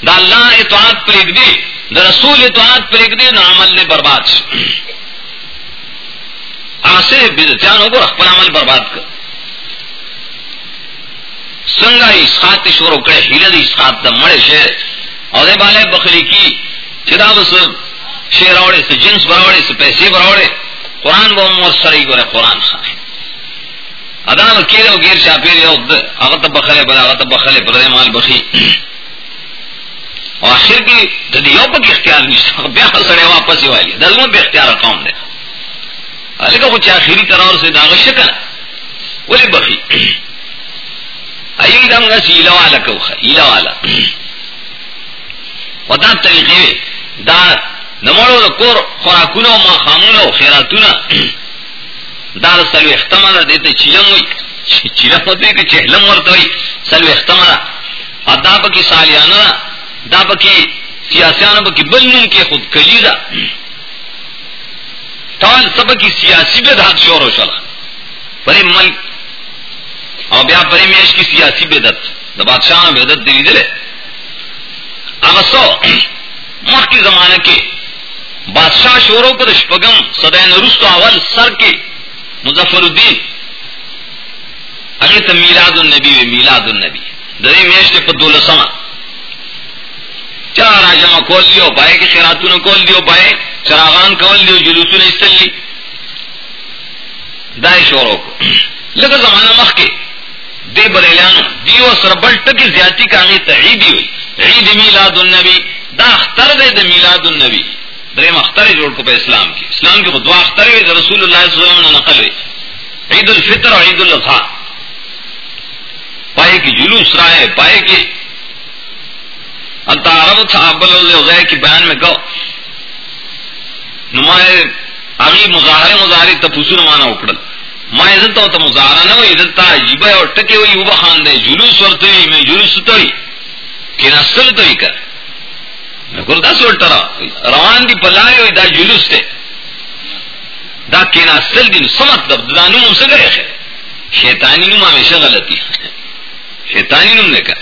دا اللہ اطاعت پر ایک دا رسول اطاعت پر ایک دی نہ عمل نے برباد۔ آسے بدتیان ہو اخبر عمل برباد کر۔ سنگا اسخات شور اکڑے ہیلے دی اسخات دا مڑے شیر۔ اور دے بالے بخری کی چدا بس شیر اوڑے سے جنس بروڑے سے پیسے بروڑے قرآن وہ مور سرئی گورے قرآن خان ادا کیرے و گیر چاپیرے اگر تب بخلے بلا اگر تب بخلے پر مال بخی۔ اور آخر کی ددیو پک اختیار نہیں بیا سڑے واپس ہی والی۔ دلوں بے اختیار قوم دے۔ لیکن کچھ آخری طرح سے داغ شکن بولے بخی۔ ایل دم گا سی ایلا والا کو ایلا والا۔ ودا طریقے دا نمڑو دا کور خوراکونو ما خامونو خیراتونا دا سلو اختمانا دیتا چیلم ہوئی۔ چیلم ہوتے کہ چہلم ورطا ہوئی۔ سلو اختمانا ادا پکی سالیانا دا پکی سیاسیانا پکی بلنم کے خود کلیزا تال سب کی سیاسی بدعت شور و چلا پری ملک اور بیا پری میش کی سیاسی بدت دا بادشاہ بدت دلی دلے. اغسو مخ کی زمانہ کے بادشاہ شوروں پر شپگم سدین رست اول سر کے مظفر الدین. اگے تو میلاد النبی و میلاد النبی. دری میش کے پدول سما چار راجا کول دیو بائے کے خیراتوں کول دیو بائے چراغان کول دیو جلوسوں نے استلی دائے شوروں کو لگا زمانہ مخ کے دے بریلانو دیو سر بل ٹکی زیادتی کا آگے تعیدی ہوئی عید میلاد النبی. دا اختر دے دا میلاد النبی. دریم اختر جوڑ کو پہ اسلام کی اسلام کی خدوا اختر ہوئی دا رسول اللہ صلی اللہ علیہ وسلم نے نقل ہوئی عید الفطر اور عید الاضحیٰ. پائے کی جلوس رائے پائے کی انتا عرب صحابہ اللہ کی بیان میں کہو نمائے اگی مظاہرے مظاہرے تپوسو نمانا اکڑل. ما عزت تو مظاہرہ نہ ہوئی، عزت عجیب اور ٹکے ہوئی، وہ خان دے، جلوس ورتے ہوئی میں جلوس تو ہی کہ نسل تو ہی کر میں گردا سے الٹا روان دی پلائے ہوئی، دا جلوس تے دا کہ نسل دن سمت دب دانو ہم سے گئے خیر. شیطانی نم ہمیشہ غلطی. شیطانی نم نے کہا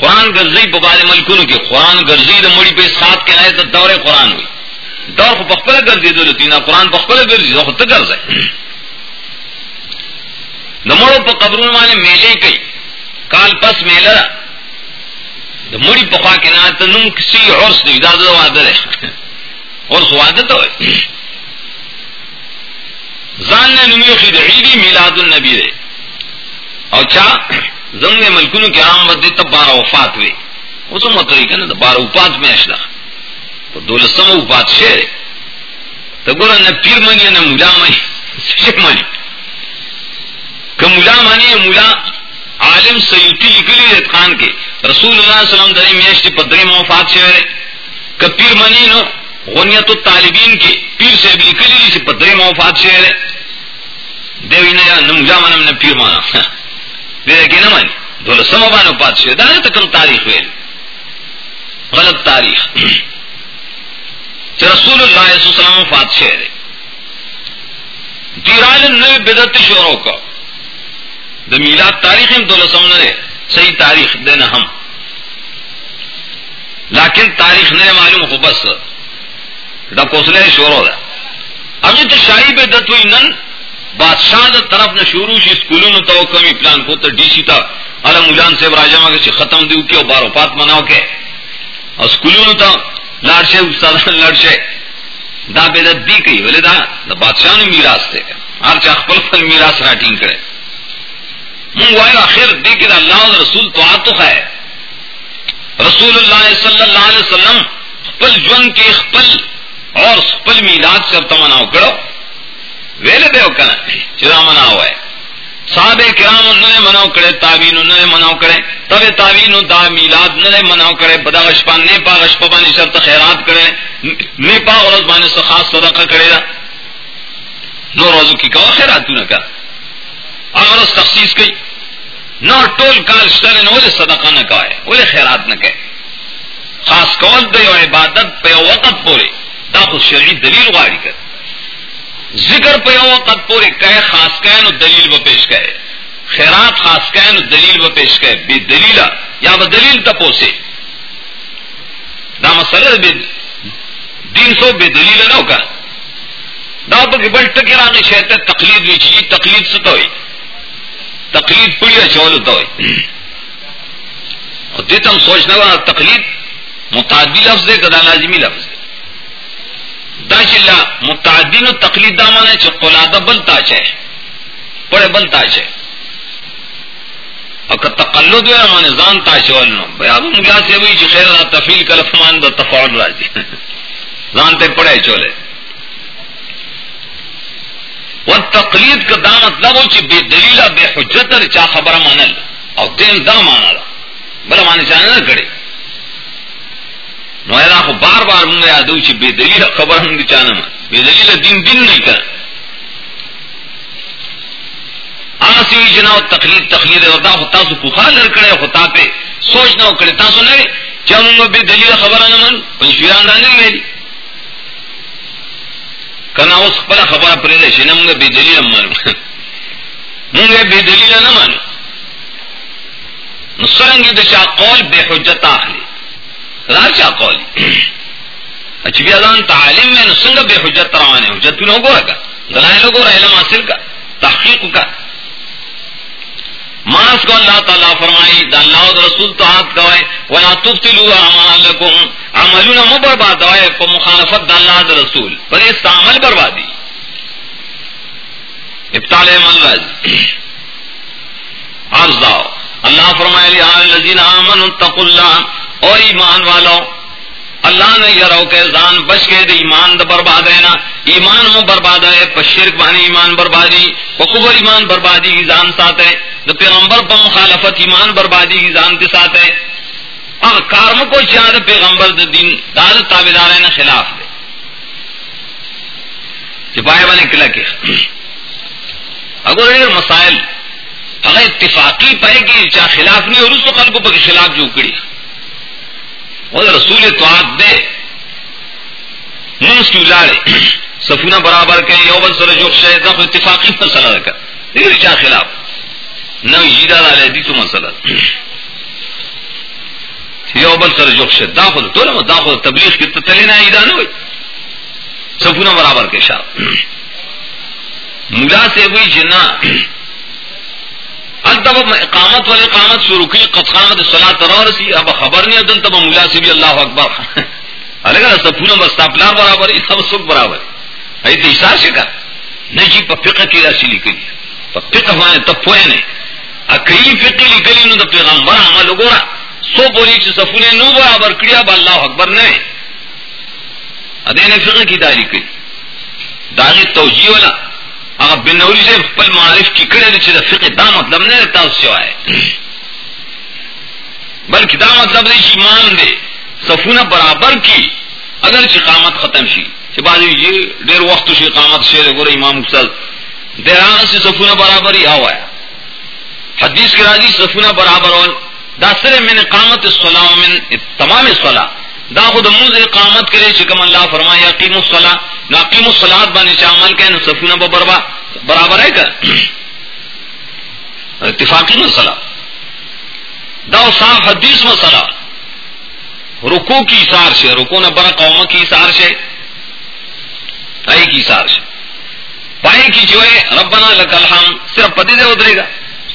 قرآن گرزی ببال ملکوں کے قرآن گرزی دا مڑی پہ ساتھ کے آئے تو دور قرآن ہوئی. دور کو بخبر گردی دو تینا قرآن بخبر گرزی دو خود گرز ہے نمڑو پا قبرون مانے میلے کئی کال پس میلہ دا مڑی پخوا کے نا تنم کسی عرص دی؟ دا دا وعدہ دے عرص وعدہ تو ہے زان نے نمی خید عیدی میلاد النبی دے او چا؟ زنگ ملکنو کی عام ودی تب بارا وفات ہوئی اس مطلعی کنا دا بارا وفات میں اشلا تو دولستم وفات شیر تو گورا نا پیر منی نا مولا منی سشک منی کہ مولا مانی مولا عالم سیوتی لکلی اتخان کے۔ رسول اللہ صلی اللہ علیہ وسلم دری میشتی پدری موفات شہر کہ پیر منی نو غنیت الطالبین کے پیر سے بھی لکلی لی پدری موفات شہر دیوی نیا نمولا منم نے پیر مانا دیدے کہ نمانی دول سمبانو پات شہر دانے تکم تاریخ ویل غلط تاریخ۔ کہ رسول اللہ علیہ وسلم فات شہر دیرال نئے بدت شوروں کا۔ دا میلاد تاریخ ہم تو لسم صحیح تاریخ دینا ہم۔ لیکن تاریخ نے معلوم ہو بس۔ دا کوسلے شورو دا۔ ابھی جی تو شاہی بدت ہوئی نن۔ بادشاہ دا طرف نہ شروع شی اسکولوں تو کمی پلان کو تو ڈی سی تھا علم ملان سے راجا کے ختم دیو کے بارو پات مناؤ کے اور اسکولوں تو لاڑشے استاد لڑشے۔ دا بدت دی کئی بولے دا دا بادشاہ نے میراث تھے ہر چاہ پل پل میراث راٹین کرے۔ من وائل آخر دے کے اللہ رسول تو آتو ہے۔ رسول اللہ صلی اللہ علیہ وسلم خپل جون کے خپل اور خپل میلاد سے تمنا کرو ویلے دے کنا، چرا منا ہے صاحب کرام انہوں نے مناؤ کرے تعوین انہوں نے مناؤ کرے تب تعوین دا میلاد نے مناؤ کرے بدا اشپا نے پا اشپا بانی شرط خیرات کرے نے پا اور بانی سے خاص صدقہ کرے گا۔ نو روزو کی کہو خیرات تو نہ اگر اس تخصیص کی نہ ٹول کال شتر نے صدقہ نہ کہا ہے بولے خیرات نہ کہے۔ خاص کول دے عبادت پہ وقت پورے۔ دا خود شرعی دلیل غاری کر۔ ذکر پہ وقت پورے کہے خاص کہے نو دلیل و پیش کہے خیرات خاص کہے نو دلیل و پیش کہے بے دلیل یا وہ دلیل تپو سے دا مسئلہ بے دین سو بے دلیل نہ ہوگا۔ دا پہ بل ٹکے راگے شہتے تقلید بھی چیز، تقلید سے تو ہوئی۔ تقلید پڑی چول ہوتا ہوئی۔ اور دیتا ہم سوچنا تقلید متعدی لفظ ہے کدا لازمی لفظ ہے۔ دا چلا متعدین و تقلید دامان ہے قلادہ بلتا چاہے پڑے بلتا چاہے اور تقلد ہے ہمارے زان تا چولنو بھائی اب ہم گیا سے ہوئی خیر اللہ تفیل کلفمان دا تفاعل راجی۔ زان تے پڑے چولے۔ وہ تقلید کا دا مطلب ہو چی بے دلیل بے حجت چا خبر مانل اور دین دا مانا دا۔ بلا مانے چاہنے نہ کڑے نو ایدا خو بار بار مونږ یادو چې بے دلیل خبر هم دي چانه بے دلیل دین دین نه کړ آسی جنا تقلید تقلید اور دا خو تاسو کو خالر کړه خو تا په سوچ نو کړه تاسو نه چې موږ بے دلیل خبره نه من پنځیران نه ویلي. کنا اوس خپل خبره پرې ده چې موږ بے دلیل مانو موږ بے دلیل نه مانو نو څنګه د چا قول بے حجت اخلي. راچا قولی اچھی بھی ازان تعلیم میں نسنگ بے حجت روانے حجت تو نوگو رکا دلائلو گو علم حاصل کا تحقیق کا مانس کو اللہ تعالیٰ فرمائی دا اللہ و رسول تو ہاتھ کوئے ولا تبتلو اعمالکم. عملون مو برباد ہوئے پا مخالفت دا اللہ دا رسول. پر اس عمل بربادی ابتال عمل عرض داؤ اللہ فرمائے لیے الذین آمنوا اتقوا اللہ اور ایمان والو اللہ نے یہ رو کے زان بچ کے دے ایمان دا برباد ہے نا ایمان مو برباد ہے پا شرک بانی ایمان بربادی پا ایمان بربادی کی زان ساتھ ہے۔ دا پیغمبر پا مخالفت ایمان بربادی کی زان کے ساتھ ہے۔ اگر کارم کو چاہ پیغمبر دا دین دار تابدار ہے خلاف دے۔ چپائے بنے کلا کے۔ اگر مسائل، اگر اتفاقی پائے گی، چاہ خلاف نہیں، اور اس تو قلب خلاف جھوکڑی وہ رسول تو آپ دے۔ منس کی لاڑے سفینہ برابر کے یوبل سر جو شہد اتفاقی مسئلہ رکھا دیکھ کیا خلاف۔ نہ جیدا ڈالے دی تو مسئلہ۔ یوبل سر جو شہد داخل تو نا داخل تبلیغ کی تلی نہ ایدا نہ ہوئی سفینہ برابر کے شاپ ملا سے ہوئی جنا التب اقامت والے اقامت شروع کی قطقامت صلاح ترور سی اب خبر نہیں ادن تب ملا سے بھی اللہ اکبر. الگ سپون بستاپلار برابر ہے سب سکھ برابر ہے تو اشار سے کر نہیں جی فقہ کی راسی لکھی فقہ مانے تب پوئے نے اکئی فقہ لکھی نو تو پیغمبر، عمل گورا سو بولی چھ سفونے نو برابر کڑیا با اللہ اکبر نے ادین فقہ کی داری کی داغی توجیہ والا. اگر بنوری سے پل معارف کی کڑے چھے فقہ دا مطلب نہیں رہتا اس سے آئے۔ بلکہ دا مطلب دے ایمان دے، صفونہ برابر کی، اگر چھ قامت ختم شی۔ چھ بازی یہ دیر وقت شی قامت شیر گو امام مقصد دیران سے صفونہ برابر ہی آوایا۔ حدیث کے راضی صفونہ برابر ہو دا سر من قامت الصلاة من تمام الصلاة۔ دا خود موز اقامت کرے چکم اللہ فرمایا یقیم الصلاة. ناقیم الصلاة بانی چا عمل کہنے صفونہ بربا برابر ہے کیا اتفاقی مسئلہ۔ دا صاف حدیث مسئلہ۔ رکو کی سار سے رکو نہ برا قوم کی سار سے آئی کی سار سے پائے کی جو ہے، ربنا لکل ہم صرف پتی دے اترے گا۔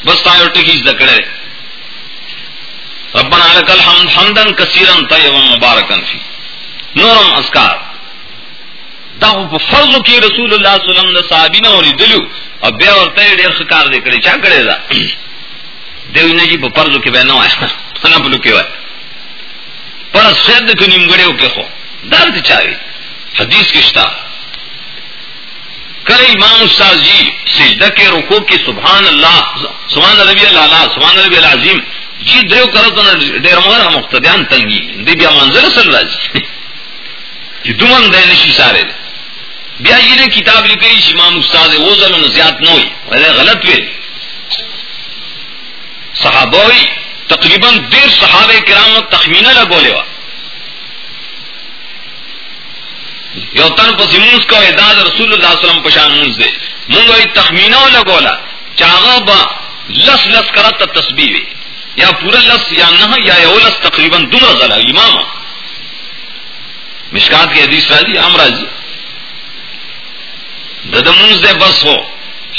بس تائر ٹکی دکڑے ربنا لکل ہم حمدن کثیرن طیبا مبارکن فی نورم اسکار دا په فرض کې رسول الله صلی الله علیه وسلم صحابین اور دلو او بیا ورته ډیر ښکار دې کړی. چا کړی دا؟ دیو نه جی په فرض کې به نه وای. نه بلو کې وای. پر سید کې نیمګړیو کې خو. دا څه چاوي حدیث کې شتا کرے امام استاد جی سجدہ کے رکو کی سبحان اللہ سبحان ربی اللہ سبحان ربی العظیم جی دریو کرو تو ډیر مغر مقتدیان تنگی. دی بیا منظر سره راځي چې دومن د نشي ساره بیا یہ نے کتاب لکھی امام استاد وہ ظلم زیات نہ ہوئی ویسے غلط ہوئے صحابوئی تقریباً دیر صحابہ کرام تخمینہ نہ بولے وا. یو تن پس منز کو اعداد رسول اللہ علیہ وسلم پشان منز دے. منگو ای تخمینہ لگولا چاغا با لس لس کرتا تسبیح یا پورا لس یا نہ یا یو لس تقریباً دمر غلا امام۔ مشکات کی حدیث راضی، عام راضی۔ ددمونز دے بس ہو،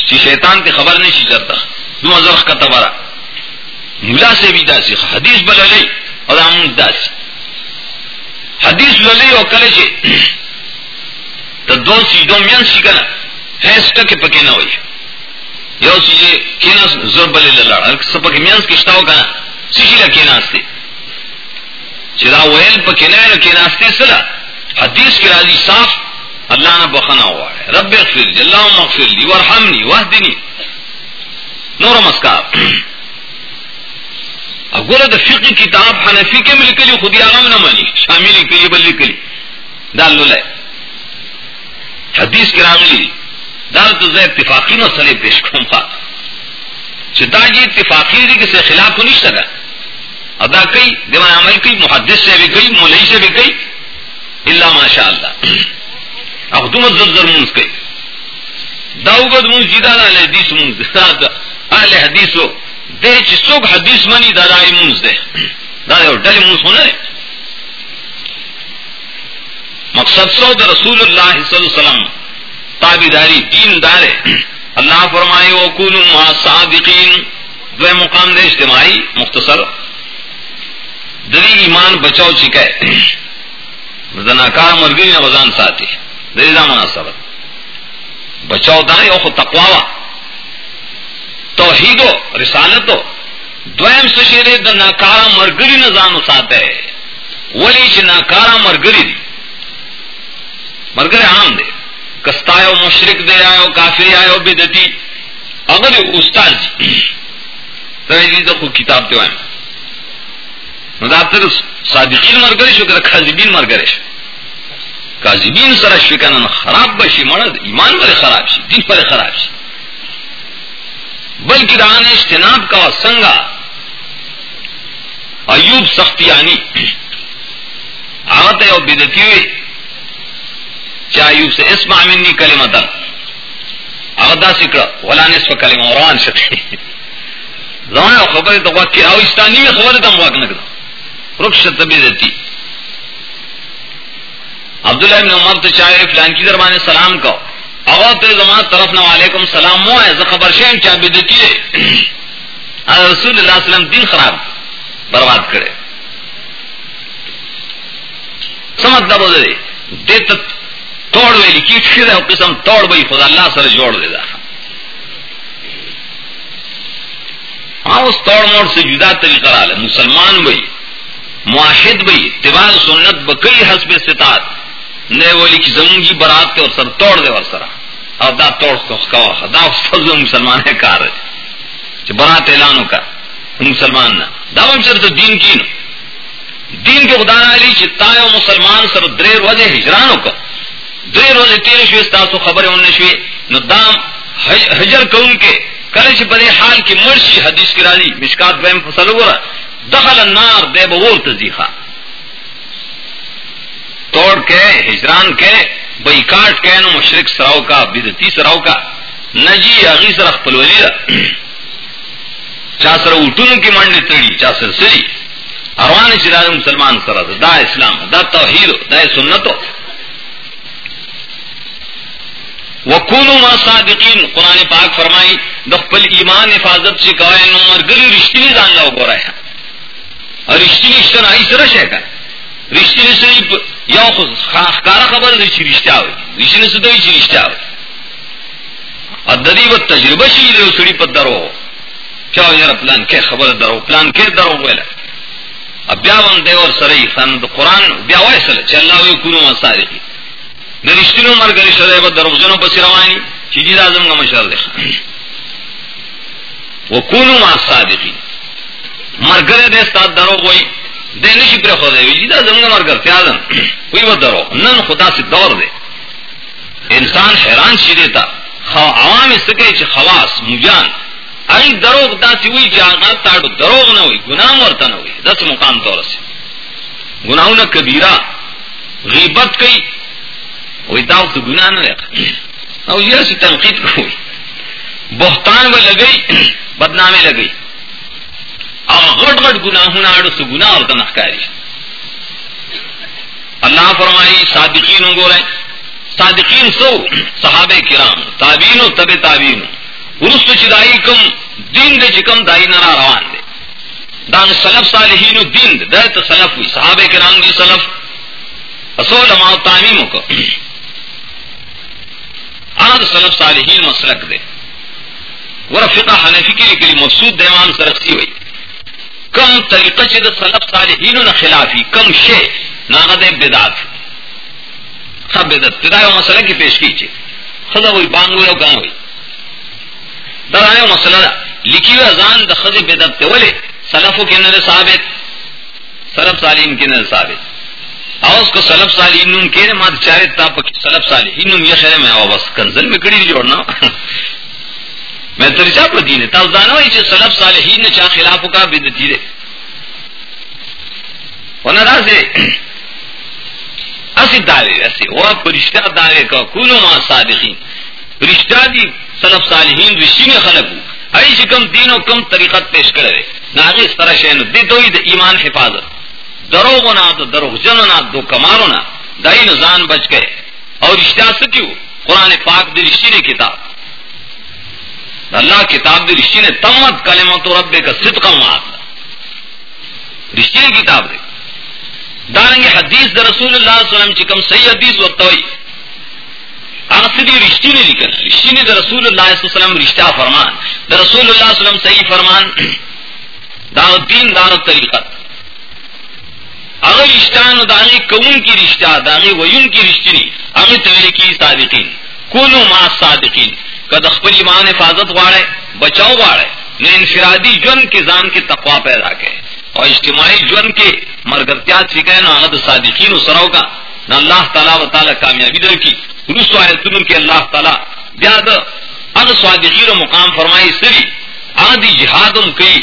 چی شیطان کی خبر نہیں چی چرتا۔ دو ازرخ کا تبارا ملا سے بھی داسی، حدیث بل علی اور آمونز داسی۔ حدیث للی اور کلے چی۔ تو دو سی، دو مین سی ہیسٹا کے پکے نہ ہوئی۔ یو سی جی کینا زور بلے لڑا۔ سپک مینس کشتاو کنا سیشی جی لکینا ستے چرا ویل پکے نہ کینا ستے سلا۔ حدیث کی راضی صاف اللہ نے بخنا ہوا ہے۔ رب اغفر لی اللہ مغفر لی ورحمنی وحدنی نور مسکار۔ اگر دا فقہ کتاب حنفی کے مل کلی خودی آغام نہ منی شاملی کلی بلی کلی دال لولے حدیث کی راغلی دال تو زی اتفاقی مسئلے پیش کھوں خواہ چتا جی اتفاقی دی کسی خلاف ہو نہیں سکا ادا کئی دیوان عمل کئی، محدث سے بھی کئی مولئی سے بھی کئی اللہ ماشاء اللہ اخدومت زر منز کئی. داوگد منز جدا دا جی حدیث منز دا اہل حدیثو. دے چی سوک حدیث منی دا دائی دے. دا دے ڈلی ہونا دے. مقصد سو دا رسول اللہ صلی اللہ علیہ وسلم تابداری دین دارے۔ اللہ فرمائے وکون ما صادقین دو مقام دے اجتماعی، مختصر۔ دلی ایمان بچاؤ چکے۔ زناکار مرگی نے وزان ساتھی۔ دری ریزا مناسبت۔ بچاؤ دائیں او تقواوا۔ توحید و رسالت دویم سشیرے دا ناکارا مرگری نظام ساتھ ہے ولی چ ناکارا مرگری دی۔ مرگر عام دے۔ کستایو مشرک دے آئے کافری آئے بدتی اگر استاد جی،, جی تو خود کتاب تو آئے۔ مدافر صادقین مرگرش شکر خازبین مرگرش کاذبین سره شکنن خراب بشي مړ ایمان پر خراب شي دین پر خراب شي بلکې دا نه اجتناب کا څنګه ایوب سختیانی۔ آتے اور بدتی ہوئی چاہ ایوب سے اسمع منی کلمتا. اغدا سکڑا، ولا نصف کلمہ اوران شکے زمان خبر تو وقت کی راوستانی میں خبر تم وقت نکلا رخصت بدتی عبداللہ ابن عمر تو چاہے فلان کی دربان سلام کو اوت زمان طرف نہ وعلیکم سلام مو ہے خبر شین چاہ بدتی ہے. رسول اللہ علیہ وسلم دین خراب برباد کرے. سمجھ دب دے دے. توڑ ویلی کی پھر قسم توڑ بئی خدا، اللہ سر جوڑ دے دا۔ ہاں اس توڑ موڑ سے جدا طریقہ ڈالے مسلمان بھائی معاہد بھائی اتباع سنت بکئی حسب ستات نئے بولی کی زمین کی برات کے اور سر توڑ دے اور سرا۔ اور دا توڑ کو دا فضل مسلمان ہے، کار ہے۔ برات اعلانوں کا مسلمان نہ۔ داوم سر تو دین کی نو۔ دین کے خدا علی چتا مسلمان سر دریر وجہ ہجرانوں کا دریر وجہ تیر شوی ستاسو خبر انہیں شوی. نو دام حجر کون کے کلچ بڑے حال کی مرشی حدیث کی راضی مشکات بہم فصل ہو رہا دخل النار دے بغور تزیخا. توڑ کے ہجران کے بئی کاٹ کے نو مشرق سراؤ کا بدتی سراؤ کا. نجی اغی سر اخپل ولی دا چا سر اوٹون کی منڈی تڑی چا سر سری. اروان چراغ مسلمان سر دا, دا اسلام دا توحید دا سنتو. وکونو ما صادقین قرآن پاک فرمائی دخپل ایمان، حفاظت سے کوئے نمر گلی رشتی نہیں جان لاؤ گو رہا ہے۔ اور رشتی رشتہ نہ اس رش ہے۔ کا رشتی نے صرف یا کارا خبر دے چی رشتہ ہوئی۔ رشتی نے سدوئی چی رشتہ ہوئی۔ اور ددی و تجربہ شی دے سڑی پر درو۔ کیا یار، پلان کے خبر درو، پلان کے درو بولا اب بیا ون دے اور سرئی خان قرآن، بیا وائسل چل اللہ کونو ما صادقین نہ رشتی نو مر گئی شدے بد دروغجنوں پس روانی۔ چیزی اعظم کا مشر دے۔ وہ کونو ما صادقین۔ مر گئے دروغ ہوئی۔ دے نشی پر خود ہے۔ جیدا اعظم کا مر گر تیازم کوئی وہ درو نن خدا سے دور دے۔ انسان حیران شی دیتا۔ عوام سکے چ خواص، مجان۔ ای دروغ دا سی ہوئی جاگا تاڑو دروغ نہ ہوئی، گناہ مرتا نہ ہوئی۔ دس مقام طور سے۔ گناہوں نہ کبیرہ۔ غیبت کئی۔ وہی داؤ تو گنا نہ اور یہ سی تنقید کو بہتان میں لگئی بدنامے لگئی. اور گٹ گٹ گنا ہونا اڑ سے گنا اور تنخکاری اللہ فرمائی، صادقین ہوں گو رہے صادقین سو صحابہ کرام تابین و تب تابین ارس چدائی کم، دین دے چکم دائی نرا روان دے. دان سلف صالحین دین دے تو سلف ہوئی. صحابہ کرام دی سلف. اصول ما تعمیم کو آج سلف صالحین مسلک دے۔ ور فقہ حنفی کے لیے مقصود دیوان سرختی ہوئی۔ کم طریقہ چد سلف صالحین نہ خلافی، کم شے ناغد بدات خب بدت پدا مسئلہ کی پیش کی چی خدا ہوئی بانگ ہوئی کہاں ہوئی۔ در آئے مسئلہ لکھی ہوئی ازان دا خد بدت تے ولے سلفو کے نظر ثابت، سلف صالحین کے نظر ثابت۔ اوس کو سلف صالحین کے ما چارے تا پک سلف صالحین یہ خیر میں او بس کنزل میں کڑی جوڑنا میں ترچا پر دین تا دانو یہ سلف صالحین نے چا خلاف کا بدتی دے۔ ونرا سے اسی دارے اسی وہ فرشتہ دارے کا کونو ما صادقین۔ فرشتہ دی سلف صالحین رشی میں خلق ای کم دینوں کم طریقت پیش کرے۔ ناغی اس طرح شہن دی تو ایمان حفاظت۔ دروغ نہ تو دروغ جن نہ دو کمارو نہ دئی نزان بچ گئے اور رشتہ سے قرآن پاک دی رشتی نے کتاب۔ اللہ کتاب دی رشتی نے تمت کلمہ تو رب کا صدق مات رشتی نے کتاب دے دارنگ حدیث در رسول اللہ علیہ وسلم چکم صحیح حدیث وقت ہوئی آخری رشتی نے لکھا رشتی نے در رسول اللہ علیہ وسلم رشتہ فرمان۔ در رسول اللہ علیہ وسلم صحیح فرمان۔ دار دین دار طریقت۔ اگر رشتہ داغی کون کی رشتہ داغی ویون کی رشتی اگر طویل کی صادقین، کونو ما صادقین. کد اخبر ایمان حفاظت واڑے بچاؤ واڑے نہ انفرادی جن کے زان کے تقوا پیدا کے اور اجتماعی جن کے مرگرتیات سکھائے نہ عہد صادقین و سرو کا نہ اللہ تعالیٰ و تعالیٰ کامیابی در کی رس آئے کے اللہ تعالیٰ زیادہ اد صادقین و مقام فرمائی سری آدھی جہاد ان کی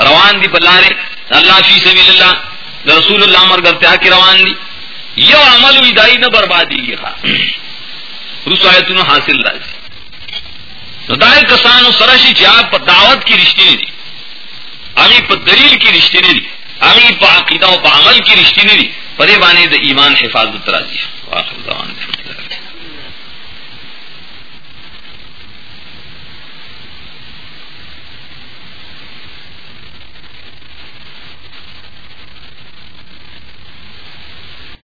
روان دی بلارے اللہ فی سبیل اللہ رسول اللہ مرگر کی روان دی. یو عمل ہوئی دائی نہ بربادی گی خواہ. حاصل راځي نو کسان کسانو سرشی جاپ دعوت کی رشتے نے دی. هغه دلیل کی رشتے نے دی. امی په و او عمل کی رشتے نے دی. په بانے دا ایمان حفاظت راځي واخر ځوان